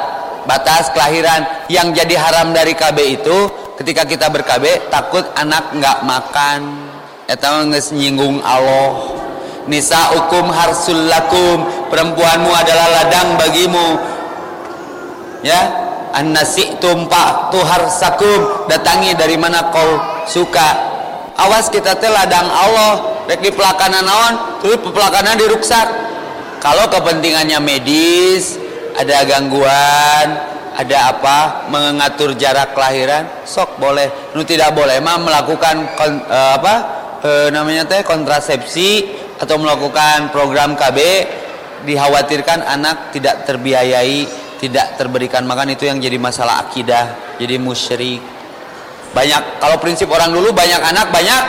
batas kelahiran. Yang jadi haram dari KB itu ketika kita berKB takut anak nggak makan. Eta nyinggung Allah. Nisa hukum harsul lakum. Perempuanmu adalah ladang bagimu. Ya? An tumpa tuhar sakum datangi dari mana kau suka. Awas kita teh ladang Allah. Rek di pelakana naon? Terus pelakana diruksak kalau kepentingannya medis ada gangguan ada apa mengatur jarak kelahiran sok boleh. Nu tidak boleh mah melakukan kon, uh, apa uh, namanya teh kontrasepsi atau melakukan program KB dikhawatirkan anak tidak terbiayai tidak terberikan makan itu yang jadi masalah akidah jadi musyrik. Banyak kalau prinsip orang dulu banyak anak banyak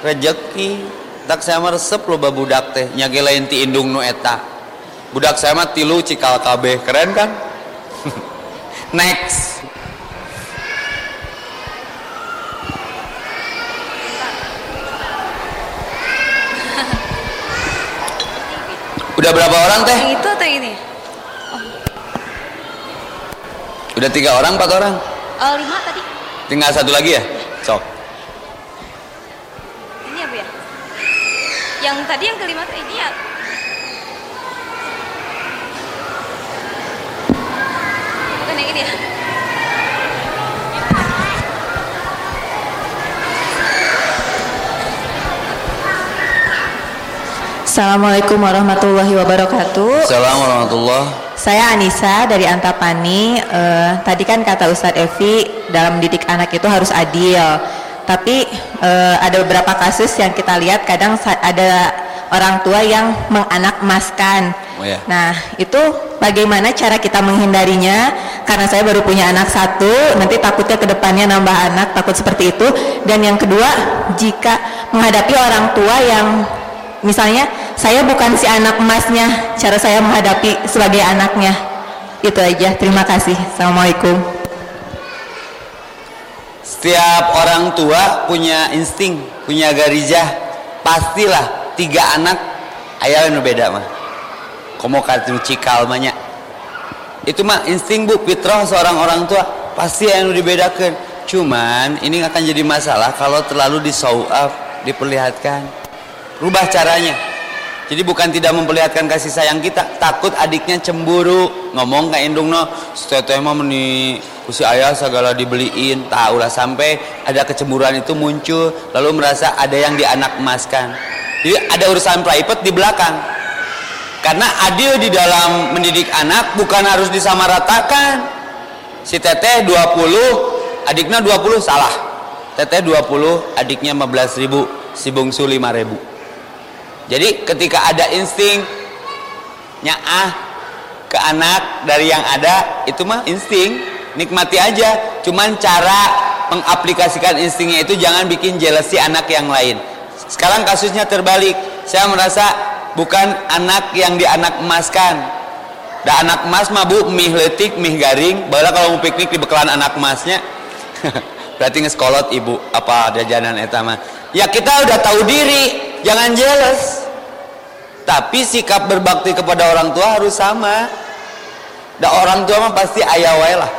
rejeki tak saya meresep lo budak teh nyage lain ti indung nu eta budak saya mah tilu cikal KB keren kan next Udah berapa orang teh? Yang itu atau ini? Oh. Udah tiga orang, empat orang? Uh, lima tadi. Tinggal satu lagi ya? Sok. Ini ya bu ya? Yang tadi yang kelima tuh ini ya? Bukan yang ini ya? Assalamualaikum warahmatullahi wabarakatuh. Assalamualaikum warahmatullahi. Saya Anissa dari Antapani. Uh, tadi kan kata Ustadz Evi dalam mendidik anak itu harus adil. Tapi uh, ada beberapa kasus yang kita lihat kadang ada orang tua yang menganak emaskan. Oh, ya. Nah itu bagaimana cara kita menghindarinya? Karena saya baru punya anak satu, nanti takutnya ke depannya nambah anak, takut seperti itu. Dan yang kedua, jika menghadapi orang tua yang misalnya saya bukan si anak emasnya cara saya menghadapi sebagai anaknya itu aja terima kasih assalamualaikum setiap orang tua punya insting punya garijah. Pastilah tiga anak ayah yang beda mah komo kartu cikal banyak itu mah insting bu. Fitrah seorang orang tua pasti yang dibedakan. Cuman ini akan jadi masalah kalau terlalu di show up diperlihatkan. Rubah caranya jadi bukan tidak memperlihatkan kasih sayang kita takut adiknya cemburu. Ngomong ke indung no. Setelah emang meni usi ayah segala dibeliin tahu lah sampai ada kecemburuan itu muncul lalu merasa ada yang dianak emaskan jadi ada urusan private di belakang. Karena adil di dalam mendidik anak bukan harus disamaratakan. Si teteh 20 adiknya 20 salah. Teteh 20 adiknya 15 ribu si bungsu 5 ribu jadi ketika ada insting nyaah ke anak dari yang ada itu mah insting. Nikmati aja. Cuman cara mengaplikasikan instingnya itu jangan bikin jealousy anak yang lain. Sekarang kasusnya terbalik. Saya merasa bukan anak yang dianak emaskan. Da anak emas mah bu mie letik mie garing. Bahwa kalau mau piknik di bekalan anak emasnya. Berarti ngeskolot ibu apa jajanan etama ya kita udah tahu diri. Jangan jealous. Tapi sikap berbakti kepada orang tua harus sama. Da orang tua mah pasti ayah wae lah.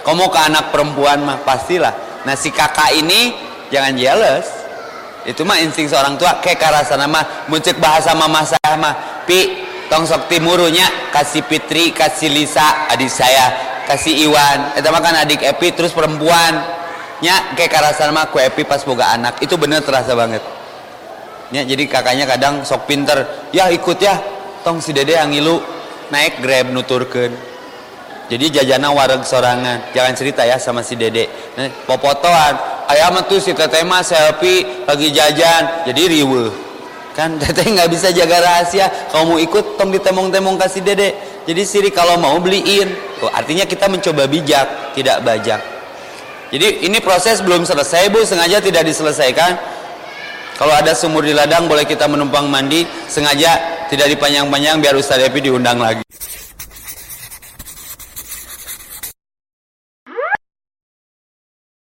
Kamu ke anak perempuan mah pastilah nah si kakak ini jangan jealous. Itu mah insting seorang tua. Kayak karasana mah muncul bahasa mama saya mah pi tong sok timurunya kasih Fitri kasih Lisa adik saya kasih Iwan. Itu mah kan adik Epi terus perempuan nya kayak karasan mah ku Epi pas boga anak. Itu bener terasa banget. Ya jadi kakaknya kadang sok pinter. Ya ikut ya. Tong si dede yang ngilu naik grab nuturkan jadi jajana warung sorangan. Jangan cerita ya sama si dede. Nah, popotoan. Ayam tuh si teteh mah selfie lagi jajan. Jadi riweuh. Kan teteh nggak bisa jaga rahasia. Kalau mau ikut tong ditemong-temong kasih dede. Jadi siri kalau mau beliin. Oh, artinya kita mencoba bijak tidak bajak jadi ini proses belum selesai bu. Sengaja tidak diselesaikan. Kalau ada sumur di ladang boleh kita menumpang mandi. Sengaja tidak dipanjang-panjang biar Ustadz Epi diundang lagi